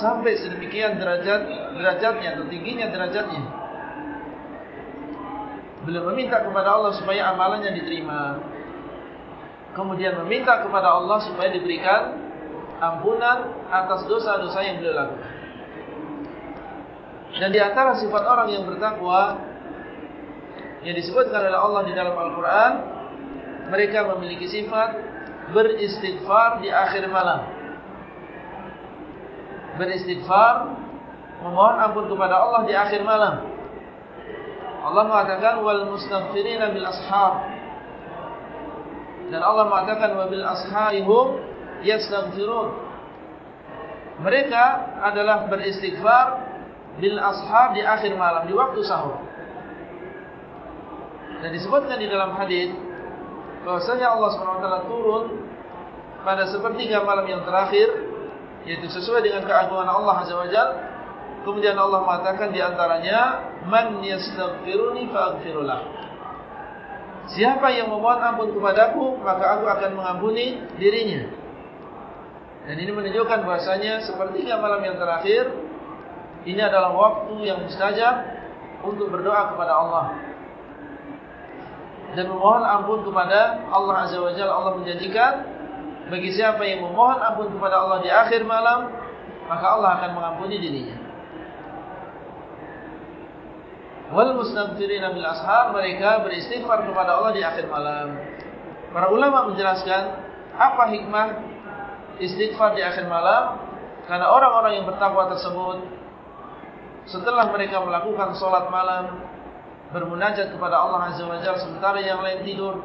Sampai sedemikian derajat derajatnya atau tingginya derajatnya Beliau meminta kepada Allah supaya amalannya diterima Kemudian meminta kepada Allah supaya diberikan Ampunan atas dosa-dosa yang beliau lakukan dan di antara sifat orang yang bertakwa yang disebutkan oleh Allah di dalam Al-Quran, mereka memiliki sifat beristighfar di akhir malam. Beristighfar, memohon ampun kepada Allah di akhir malam. Allah mengatakan wal mustaghfirina bil ashar. Dan Allah mengatakan wa bil asharihum yastaghfirun. Mereka adalah beristighfar bil ashar di akhir malam di waktu sahur. Dan disebutkan di dalam hadis bahwasanya Allah SWT turun pada sepertiga malam yang terakhir yaitu sesuai dengan keagungan Allah Azza wa Jalla. Kemudian Allah mengatakan di antaranya man yastaghfiruni faaghfirullah. Siapa yang memohon ampun kepadaku maka aku akan mengampuni dirinya. Dan ini menunjukkan bahasanya sepertiga malam yang terakhir ini adalah waktu yang mustajab untuk berdoa kepada Allah dan memohon ampun kepada Allah Azza wa Jalla. Allah menjanjikan bagi siapa yang memohon ampun kepada Allah di akhir malam, maka Allah akan mengampuni dirinya. Wal mustaghfirina bil ashar mereka beristighfar kepada Allah di akhir malam. Para ulama menjelaskan apa hikmah istighfar di akhir malam? Karena orang-orang yang bertakwa tersebut setelah mereka melakukan solat malam bermunajat kepada Allah Azza wa Jalla sementara yang lain tidur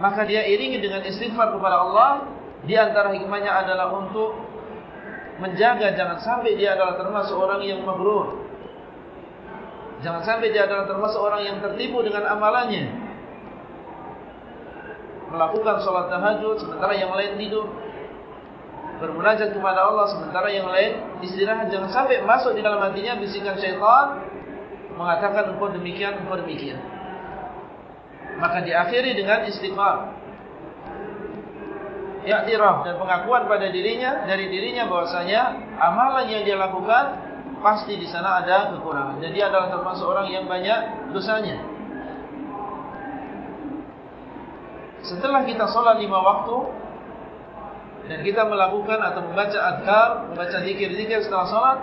maka dia iringi dengan istighfar kepada Allah di antara hikmahnya adalah untuk menjaga jangan sampai dia adalah termasuk orang yang maghrur jangan sampai dia adalah termasuk orang yang tertipu dengan amalannya. Melakukan solat tahajud sementara yang lain tidur. Bermunajat kepada Allah sementara yang lain istirahat. Jangan sampai masuk di dalam hatinya bisikan syaitan mengatakan engkau demikian engkau demikian. Maka diakhiri dengan istighfar. I'tiraf dan pengakuan pada dirinya dari dirinya bahwasanya amalan yang dia lakukan pasti di sana ada kekurangan jadi adalah termasuk orang yang banyak dosanya setelah kita sholat lima waktu dan kita melakukan atau membaca adkar, membaca zikir-zikir setelah sholat,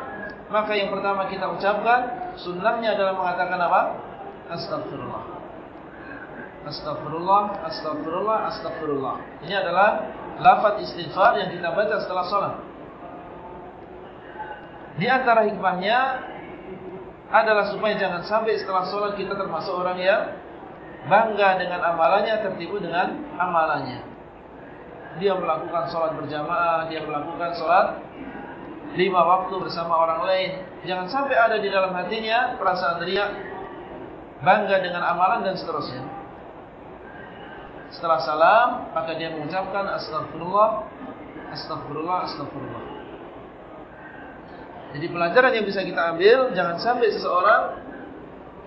maka yang pertama kita ucapkan sunnahnya adalah mengatakan apa? Astagfirullah. Astagfirullah, astagfirullah, astagfirullah. Ini adalah lafaz istighfar yang kita baca setelah sholat. Di antara hikmahnya adalah supaya jangan sampai setelah sholat kita termasuk orang yang bangga dengan amalannya, tertipu dengan amalannya. Dia melakukan sholat berjamaah, dia melakukan sholat lima waktu bersama orang lain. Jangan sampai ada di dalam hatinya perasaan dia bangga dengan amalan dan seterusnya. Setelah salam, maka dia mengucapkan astagfirullah, astagfirullah, astagfirullah. Jadi pelajaran yang bisa kita ambil, jangan sampai seseorang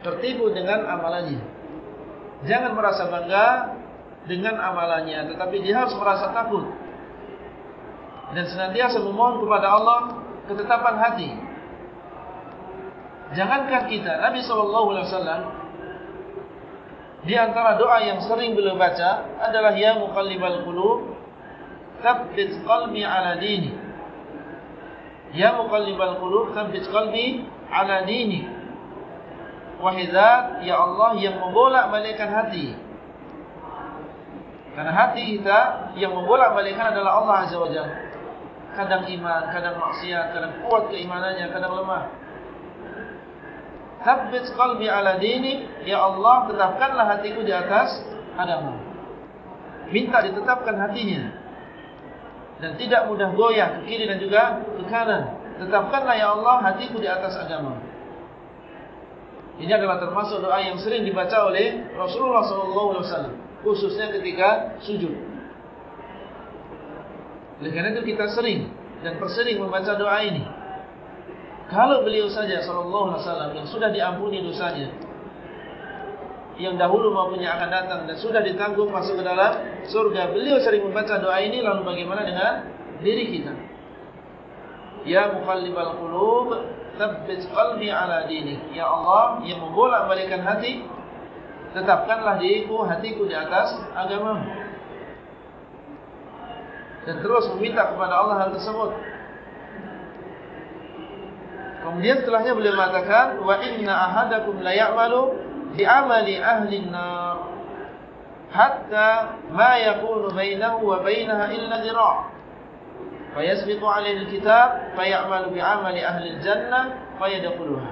tertipu dengan amalannya. Jangan merasa bangga dengan amalannya, tetapi dia harus merasa takut. Dan senantiasa memohon kepada Allah ketetapan hati. Jangankan kita, Nabi SAW di antara doa yang sering beliau baca adalah Ya Muqallibal Qulub Thabbit qalbi ala dini Ya Muqallibal Qulub Thabbit qalbi ala dini. Wahidat Ya Allah yang membolak balikan hati. Karena hati kita Yang membolak balikan adalah Allah Azza wa Jal Kadang iman, kadang maksiat Kadang kuat keimanannya, kadang lemah. Thabbit qalbi ala dini Ya Allah tetapkanlah hatiku di atas agama Minta ditetapkan hatinya Dan tidak mudah goyah ke kiri dan juga ke kanan Tetapkanlah ya Allah hatiku di atas agama ini adalah termasuk doa yang sering dibaca oleh Rasulullah SAW. Khususnya ketika sujud. Oleh karena itu kita sering dan persering membaca doa ini. Kalau beliau saja SAW yang sudah diampuni dosanya. Yang dahulu maupun yang akan datang dan sudah ditanggung masuk ke dalam surga. Beliau sering membaca doa ini lalu bagaimana dengan diri kita. Ya muqallibal qulub Thabbit qalbi ala dinik Ya Allah yang membolak balikan hati Tetapkanlah diriku hatiku di atas agamamu Dan terus meminta kepada Allah hal tersebut Kemudian setelahnya beliau mengatakan Wa inna ahadakum la ya'malu Bi'amali ahli nar Hatta ma yakunu bainahu wa bainaha illa dira' fayasbiqu alaihi alkitab fayamalu bi'amali ahli aljannah fayadkhuluha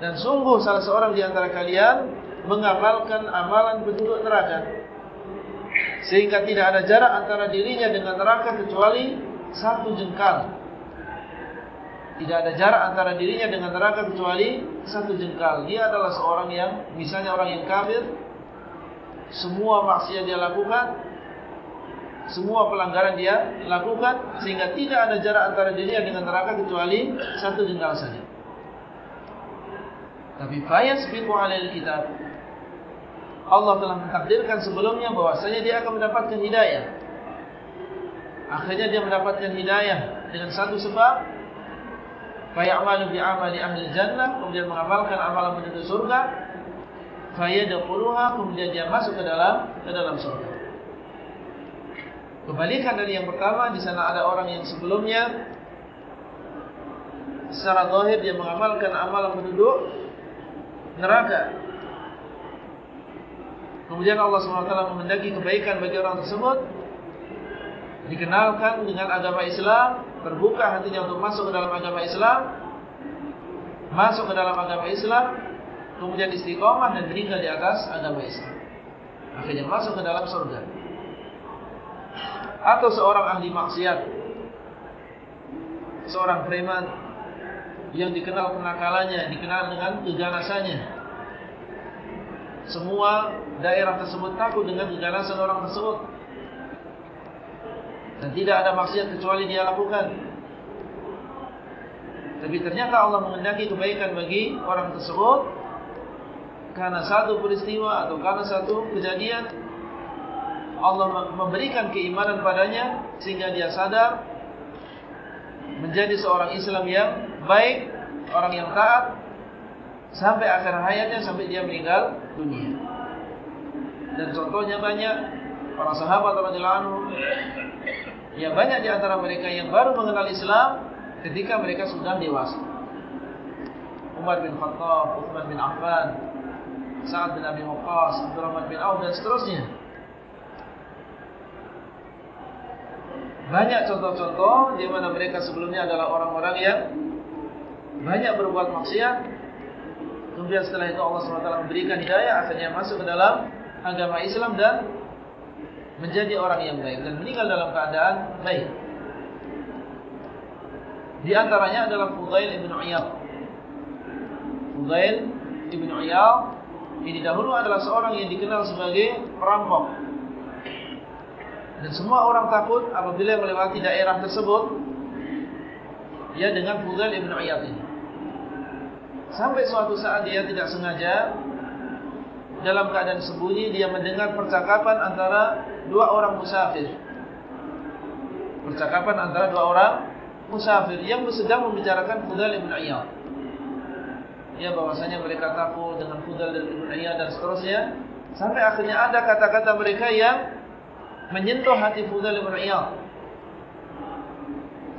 dan sungguh salah seorang di antara kalian mengamalkan amalan penduduk neraka. Sehingga tidak ada jarak antara dirinya dengan neraka kecuali satu jengkal. Tidak ada jarak antara dirinya dengan neraka kecuali satu jengkal dia adalah seorang yang misalnya orang yang kafir semua maksiat dia lakukan semua pelanggaran dia lakukan sehingga tidak ada jarak antara dirinya dengan neraka kecuali satu jengkal saja. Tapi fayas biqu alal kitab. Allah telah mentakdirkan sebelumnya bahwasanya dia akan mendapatkan hidayah. Akhirnya dia mendapatkan hidayah dengan satu sebab fayamalu bi amali ahli jannah kemudian mengamalkan amalan penduduk surga fayadkhuluha kemudian dia masuk ke dalam ke dalam surga. Kebalikan dari yang pertama, di sana ada orang yang sebelumnya secara zahir dia mengamalkan amalan penduduk neraka. Kemudian Allah SWT menghendaki kebaikan bagi orang tersebut dikenalkan dengan agama Islam, terbuka hatinya untuk masuk ke dalam agama Islam, masuk ke dalam agama Islam, kemudian istiqomah dan meninggal di atas agama Islam. Akhirnya masuk ke dalam surga. Atau seorang ahli maksiat seorang preman yang dikenal kenakalannya dikenal dengan keganasannya. Semua daerah tersebut takut dengan keganasan orang tersebut dan tidak ada maksiat kecuali dia lakukan tapi ternyata Allah mengendaki kebaikan bagi orang tersebut karena satu peristiwa atau karena satu kejadian Allah memberikan keimanan padanya sehingga dia sadar menjadi seorang Islam yang baik, orang yang taat sampai akhir hayatnya sampai dia meninggal dunia. Dan contohnya banyak para sahabat radhiyallahu anhu. Ya banyak di antara mereka yang baru mengenal Islam ketika mereka sudah dewasa. Umar bin Khattab, Uthman bin Affan, Sa'ad bin Abi Waqqas, Abdurrahman bin Auf dan seterusnya. Banyak contoh-contoh di mana mereka sebelumnya adalah orang-orang yang banyak berbuat maksiat. Kemudian setelah itu Allah SWT memberikan hidayah, akhirnya masuk ke dalam agama Islam dan menjadi orang yang baik dan meninggal dalam keadaan baik. Di antaranya adalah Fudail ibn Iyad. Fudail ibn Iyad ini dahulu adalah seorang yang dikenal sebagai perampok. Dan semua orang takut apabila melewati daerah tersebut ya dengan Fudail ibn Iyad ini. Sampai suatu saat dia tidak sengaja dalam keadaan sembunyi dia mendengar percakapan antara dua orang musafir. Percakapan antara dua orang musafir yang sedang membicarakan Fudal ibn Iyad. Ya bahwasanya mereka takut dengan Fudal ibn Iyad dan seterusnya. Sampai akhirnya ada kata-kata mereka yang menyentuh hati Fudal ibn Iyad.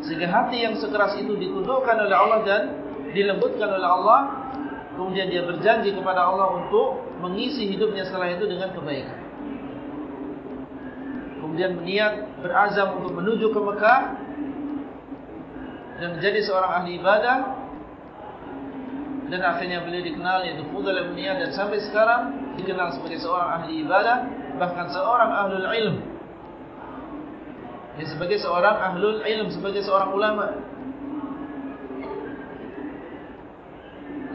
Sehingga hati yang sekeras itu ditundukkan oleh Allah dan dilembutkan oleh Allah. Kemudian dia berjanji kepada Allah untuk mengisi hidupnya setelah itu dengan kebaikan. Kemudian berniat berazam untuk menuju ke Mekah. Dan menjadi seorang ahli ibadah. Dan akhirnya beliau dikenal yaitu Fudhal bin Iyad dan sampai sekarang dikenal sebagai seorang ahli ibadah bahkan seorang ahlul ilm. Dia sebagai seorang ahlul ilm sebagai seorang ulama.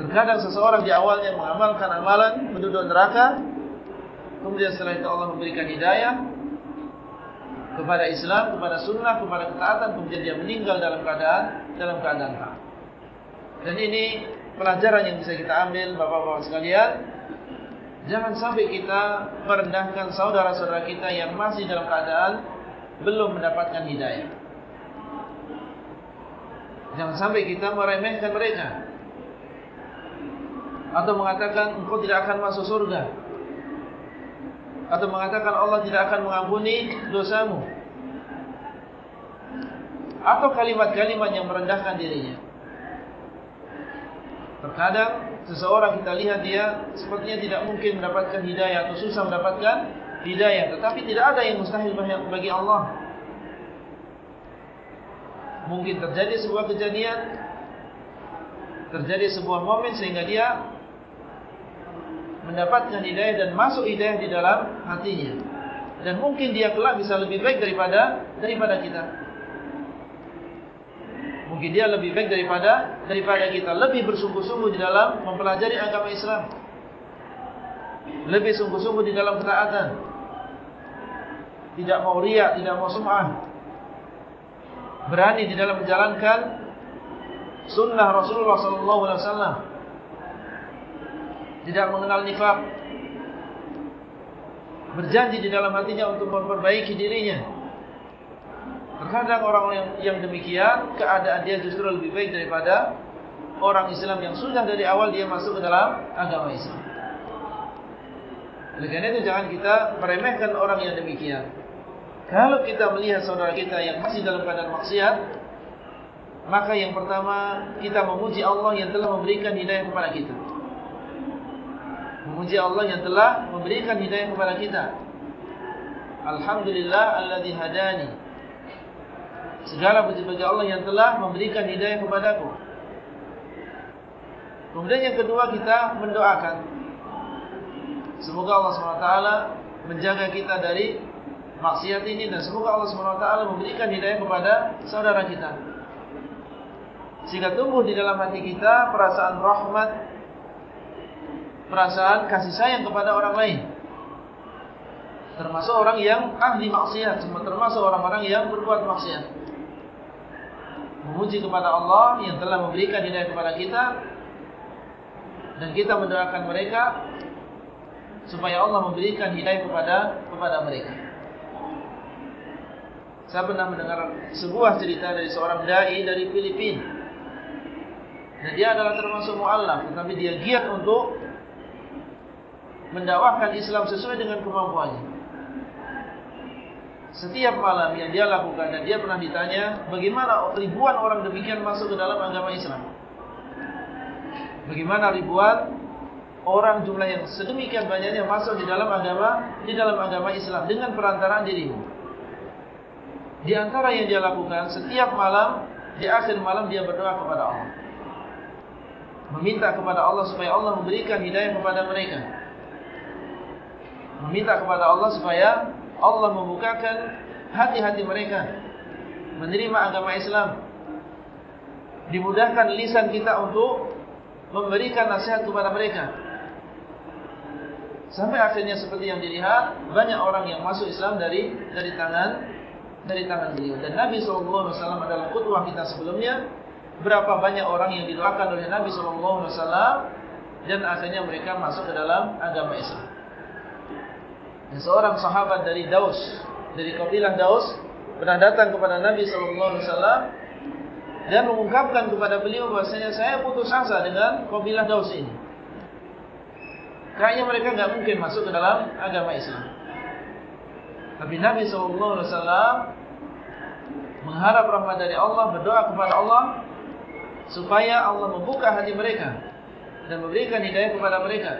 Terkadang seseorang di awalnya mengamalkan amalan penduduk neraka. Kemudian setelah itu Allah memberikan hidayah Kepada Islam, kepada sunnah, kepada ketaatan Kemudian dia meninggal dalam keadaan Dalam keadaan taat Dan ini pelajaran yang bisa kita ambil Bapak-bapak sekalian. Jangan sampai kita merendahkan saudara-saudara kita Yang masih dalam keadaan Belum mendapatkan hidayah. Jangan sampai kita meremehkan mereka. Atau mengatakan engkau tidak akan masuk surga atau mengatakan Allah tidak akan mengampuni dosamu. Atau kalimat-kalimat yang merendahkan dirinya. Terkadang seseorang kita lihat dia sepertinya tidak mungkin mendapatkan hidayah atau susah mendapatkan hidayah. Tetapi tidak ada yang mustahil bagi Allah. Mungkin terjadi sebuah kejadian terjadi sebuah momen sehingga dia mendapatkan hidayah dan masuk hidayah di dalam hatinya. Dan mungkin dia kelak bisa lebih baik daripada daripada kita. Mungkin dia lebih baik daripada daripada kita, lebih bersungguh-sungguh di dalam mempelajari agama Islam. Lebih sungguh-sungguh di dalam ketaatan. Tidak mau riak, tidak mau sum'ah. Berani di dalam menjalankan sunnah Rasulullah sallallahu alaihi wasallam tidak mengenal nifak berjanji di dalam hatinya untuk memperbaiki dirinya. Terkadang orang yang, yang demikian keadaan dia justru lebih baik daripada orang Islam yang sudah dari awal dia masuk ke dalam agama Islam. Oleh karena itu jangan kita meremehkan orang yang demikian. Kalau kita melihat saudara kita yang masih dalam keadaan maksiat maka yang pertama kita memuji Allah yang telah memberikan hidayah kepada kita memuji Allah yang telah memberikan hidayah kepada kita. Alhamdulillah alladzi hadani. Segala puji bagi Allah yang telah memberikan hidayah kepadaku. Kemudian yang kedua kita mendoakan. Semoga Allah SWT menjaga kita dari maksiat ini dan semoga Allah SWT memberikan hidayah kepada saudara kita. Sehingga tumbuh di dalam hati kita perasaan rahmat perasaan kasih sayang kepada orang lain. Termasuk orang yang ahli maksiat, termasuk orang-orang yang berbuat maksiat. Memuji kepada Allah yang telah memberikan hidayah kepada kita dan kita mendoakan mereka supaya Allah memberikan hidayah kepada kepada mereka. Saya pernah mendengar sebuah cerita dari seorang dai dari Filipina. Dan dia adalah termasuk muallaf, tetapi dia giat untuk mendakwahkan Islam sesuai dengan kemampuannya. Setiap malam yang dia lakukan dan dia pernah ditanya, bagaimana ribuan orang demikian masuk ke dalam agama Islam? Bagaimana ribuan orang jumlah yang sedemikian banyaknya masuk di dalam agama di dalam agama Islam dengan perantaraan dirimu? Di antara yang dia lakukan setiap malam di akhir malam dia berdoa kepada Allah. Meminta kepada Allah supaya Allah memberikan hidayah kepada mereka. Meminta kepada Allah supaya Allah membukakan hati-hati mereka menerima agama Islam. Dimudahkan lisan kita untuk memberikan nasihat kepada mereka. Sampai akhirnya seperti yang dilihat, banyak orang yang masuk Islam dari dari tangan dari tangan beliau. Dan Nabi SAW adalah kutwah kita sebelumnya. Berapa banyak orang yang didoakan oleh Nabi SAW dan akhirnya mereka masuk ke dalam agama Islam. Dan seorang sahabat dari Daus, dari kabilah Daus, pernah datang kepada Nabi SAW dan mengungkapkan kepada beliau bahasanya saya putus asa dengan kabilah Daus ini. Kayaknya mereka tidak mungkin masuk ke dalam agama Islam. Tapi Nabi SAW mengharap rahmat dari Allah, berdoa kepada Allah supaya Allah membuka hati mereka dan memberikan hidayah kepada mereka.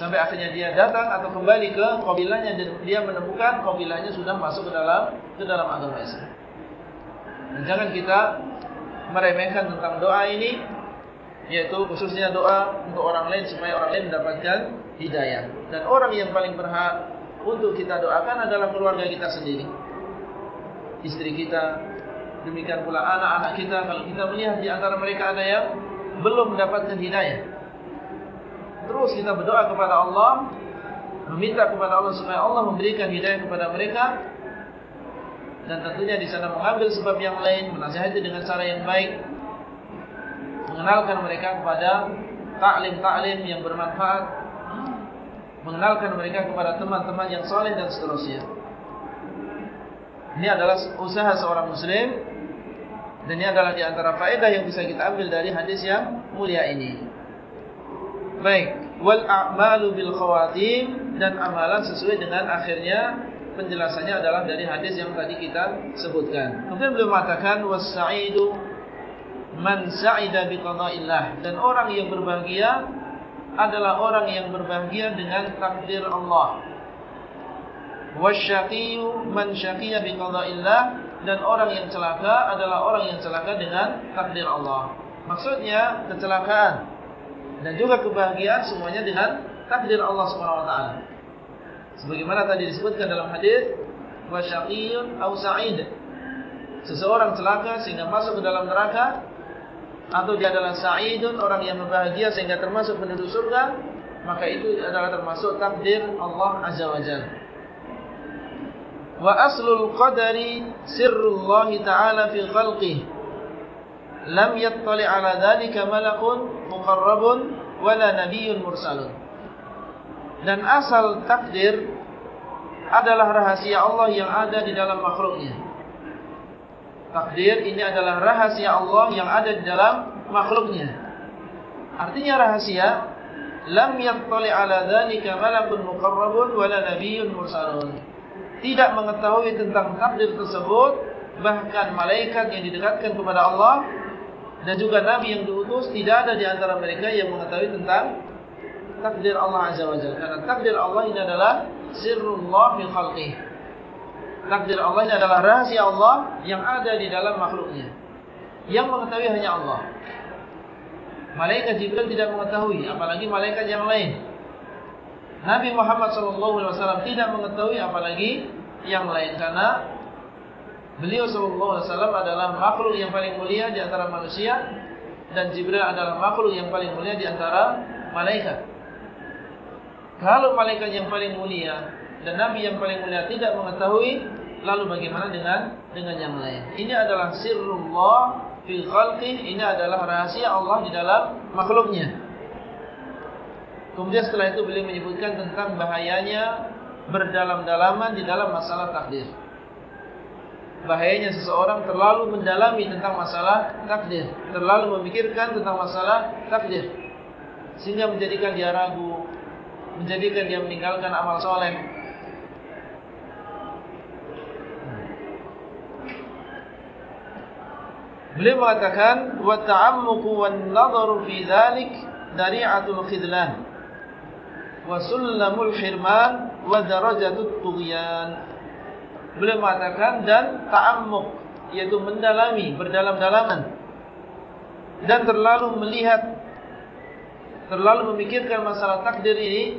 Sampai akhirnya dia datang atau kembali ke kabilahnya dan dia menemukan kabilahnya sudah masuk ke dalam ke dalam agama Islam. Dan jangan kita meremehkan tentang doa ini yaitu khususnya doa untuk orang lain supaya orang lain mendapatkan hidayah. Dan orang yang paling berhak untuk kita doakan adalah keluarga kita sendiri. Istri kita, demikian pula anak-anak kita kalau kita melihat di antara mereka ada yang belum mendapatkan hidayah terus kita berdoa kepada Allah meminta kepada Allah supaya Allah memberikan hidayah kepada mereka. Dan tentunya di sana mengambil sebab yang lain menasihati dengan cara yang baik mengenalkan mereka kepada taklim-taklim yang bermanfaat mengenalkan mereka kepada teman-teman yang soleh dan seterusnya. Ini adalah usaha seorang muslim dan ini adalah di antara faedah yang bisa kita ambil dari hadis yang mulia ini Baik, wal a'malu bil khawatim dan amalan sesuai dengan akhirnya penjelasannya adalah dari hadis yang tadi kita sebutkan. Kemudian beliau mengatakan was-sa'idu man sa'ida bi qada'illah dan orang yang berbahagia adalah orang yang berbahagia dengan takdir Allah. Wasyaqiyu man syaqiya bi qada'illah dan orang yang celaka adalah orang yang celaka dengan takdir Allah. Maksudnya kecelakaan dan juga kebahagiaan semuanya dengan takdir Allah taala. Sebagaimana tadi disebutkan dalam hadis wa syaqiyun aw sa'id. Seseorang celaka sehingga masuk ke dalam neraka atau dia adalah sa'idun orang yang berbahagia sehingga termasuk penduduk surga, maka itu adalah termasuk takdir Allah Azza wa Jalla. Wa aslul qadari sirrullah ta'ala fi khalqihi lam yattali ala dhalika malakun muqarrabun wala nabiyyun mursalun. Dan asal takdir adalah rahasia Allah yang ada di dalam makhluknya. Takdir ini adalah rahasia Allah yang ada di dalam makhluknya. Artinya rahasia lam yattali ala dhalika malakun muqarrabun wala nabiyyun mursalun. Tidak mengetahui tentang takdir tersebut bahkan malaikat yang didekatkan kepada Allah dan juga Nabi yang diutus tidak ada di antara mereka yang mengetahui tentang takdir Allah Azza wa Jalla. Karena takdir Allah ini adalah sirrullah fi khalqih. Takdir Allah ini adalah rahasia Allah yang ada di dalam makhluknya. Yang mengetahui hanya Allah. Malaikat Jibril tidak mengetahui, apalagi malaikat yang lain. Nabi Muhammad SAW tidak mengetahui, apalagi yang lain. Karena Beliau sallallahu alaihi wasallam adalah makhluk yang paling mulia di antara manusia dan Jibril adalah makhluk yang paling mulia di antara malaikat. Kalau malaikat yang paling mulia dan nabi yang paling mulia tidak mengetahui, lalu bagaimana dengan dengan yang lain? Ini adalah sirrullah fi khalqih, ini adalah rahasia Allah di dalam makhluknya. Kemudian setelah itu beliau menyebutkan tentang bahayanya berdalam-dalaman di dalam masalah takdir bahayanya seseorang terlalu mendalami tentang masalah takdir, terlalu memikirkan tentang masalah takdir, sehingga menjadikan dia ragu, menjadikan dia meninggalkan amal soleh. Beliau mengatakan wa ta'ammuku wan nadharu fi dzalik dari'atul khidlan wa sullamul hirman wa darajatut tughyan. Beliau mengatakan dan ta'ammuk yaitu mendalami berdalam-dalaman. Dan terlalu melihat terlalu memikirkan masalah takdir ini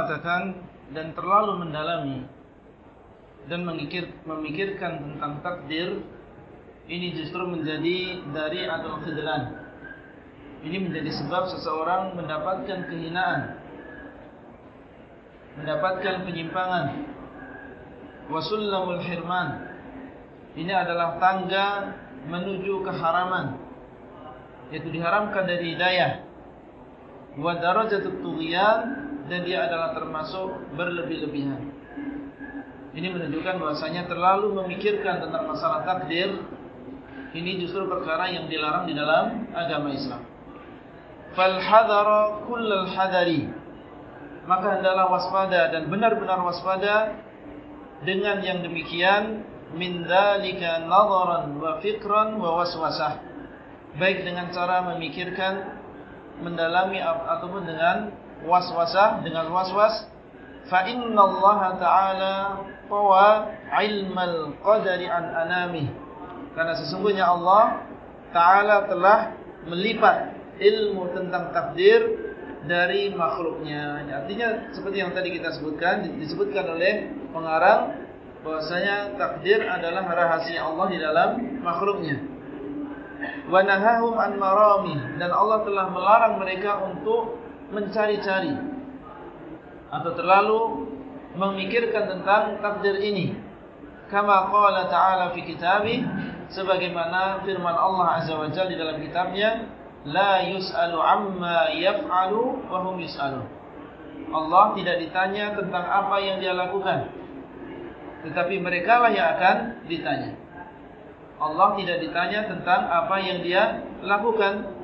mengatakan dan terlalu mendalami dan memikir, memikirkan tentang takdir ini justru menjadi dari adul khidlan ini menjadi sebab seseorang mendapatkan kehinaan mendapatkan penyimpangan. Wasullamul hirman. Ini adalah tangga menuju keharaman yaitu diharamkan dari hidayah. Wa darajatut tughyan dan dia adalah termasuk berlebih-lebihan. Ini menunjukkan bahasanya terlalu memikirkan tentang masalah takdir. Ini justru perkara yang dilarang di dalam agama Islam. Fal hadara kullal hadari. Maka hendaklah waspada dan benar-benar waspada dengan yang demikian min dalika nadharan wa fikran wa waswasah. Baik dengan cara memikirkan, mendalami ataupun dengan waswasah dengan waswas fa inna Allah taala tawa ilmal qadari an anami karena sesungguhnya Allah taala telah melipat ilmu tentang takdir dari makhluknya. Artinya seperti yang tadi kita sebutkan disebutkan oleh pengarang bahwasanya takdir adalah rahasia Allah di dalam makhluknya. Wa nahahum an marami dan Allah telah melarang mereka untuk mencari-cari atau terlalu memikirkan tentang takdir ini. Kama qala ta'ala fi kitabih sebagaimana firman Allah Azza wa Jalla di dalam kitabnya la yus'alu amma yaf'alu wa hum yus'alun. Allah tidak ditanya tentang apa yang dia lakukan. Tetapi mereka lah yang akan ditanya. Allah tidak ditanya tentang apa yang dia lakukan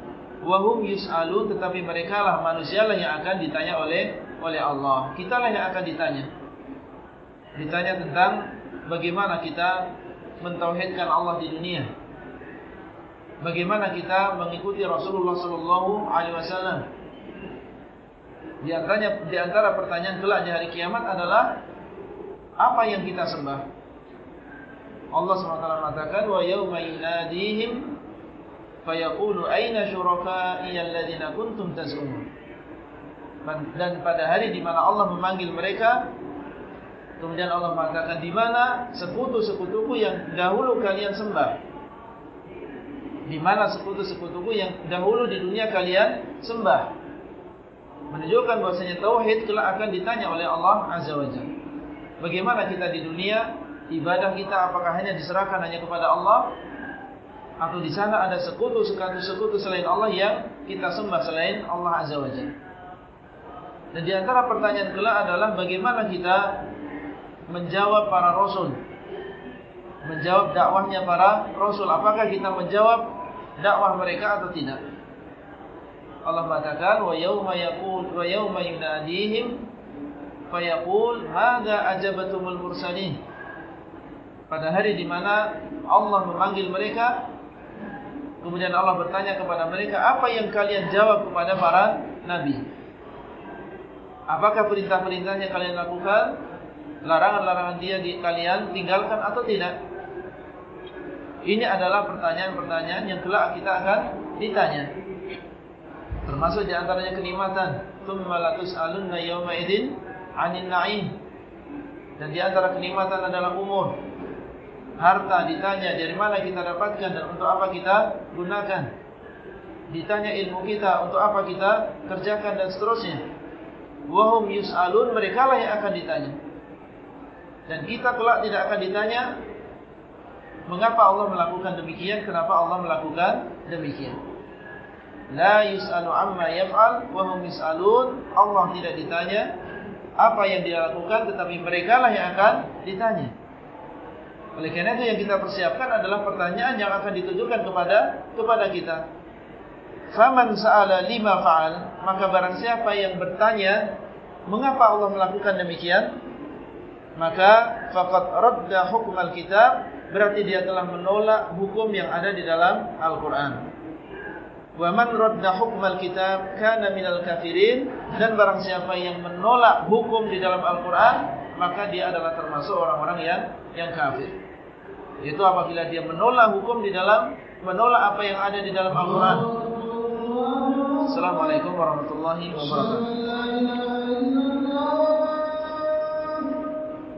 wahum yus'alun tetapi mereka lah manusia yang akan ditanya oleh oleh Allah. Kita lah yang akan ditanya. Ditanya tentang bagaimana kita mentauhidkan Allah di dunia. Bagaimana kita mengikuti Rasulullah wasallam. Di antaranya di antara pertanyaan kelak di hari kiamat adalah apa yang kita sembah? Allah SWT mengatakan yauma yunadihim fayaqulu aina syuraka'i alladziina kuntum taz'umun dan pada hari di mana Allah memanggil mereka kemudian Allah mengatakan di mana sekutu-sekutuku yang dahulu kalian sembah? Di mana sekutu-sekutuku yang dahulu di dunia kalian sembah? Menunjukkan bahwasanya tauhid kelak akan ditanya oleh Allah azza wajalla bagaimana kita di dunia? Ibadah kita apakah hanya diserahkan hanya kepada Allah atau di sana ada sekutu sekutu selain Allah yang kita sembah selain Allah Azza wa Jalla. Dan di antara pertanyaan kelak adalah bagaimana kita menjawab para rasul. Menjawab dakwahnya para rasul. Apakah kita menjawab dakwah mereka atau tidak? Allah mengatakan wa yauma yaqul wa yauma yunadihim fa yaqul madza ajabatumul mursalin. Pada hari di mana Allah memanggil mereka Kemudian Allah bertanya kepada mereka, apa yang kalian jawab kepada para nabi? Apakah perintah-perintahnya kalian lakukan? Larangan-larangan dia di kalian tinggalkan atau tidak? Ini adalah pertanyaan-pertanyaan yang kelak kita akan ditanya. Termasuk di antaranya kenikmatan. Latus'alunna yawma idin 'anil na'im. Dan di antara kenikmatan adalah umur harta ditanya dari mana kita dapatkan dan untuk apa kita gunakan. Ditanya ilmu kita untuk apa kita kerjakan dan seterusnya. Wahum yus'alun mereka lah yang akan ditanya. Dan kita kelak tidak akan ditanya mengapa Allah melakukan demikian, kenapa Allah melakukan demikian. La yus'alu amma yaf'al wahum yus'alun. Allah tidak ditanya apa yang dia lakukan tetapi mereka lah yang akan ditanya. Oleh karena itu yang kita persiapkan adalah pertanyaan yang akan ditujukan kepada kepada kita. Faman sa'ala lima fa'al, maka barang siapa yang bertanya mengapa Allah melakukan demikian, maka faqad radda hukmal kitab, berarti dia telah menolak hukum yang ada di dalam Al-Qur'an. Wa man radda hukmal kitab kana minal kafirin dan barang siapa yang menolak hukum di dalam Al-Qur'an, maka dia adalah termasuk orang-orang yang yang kafir. Itu apabila dia menolak hukum di dalam menolak apa yang ada di dalam Al-Quran. Assalamualaikum warahmatullahi wabarakatuh.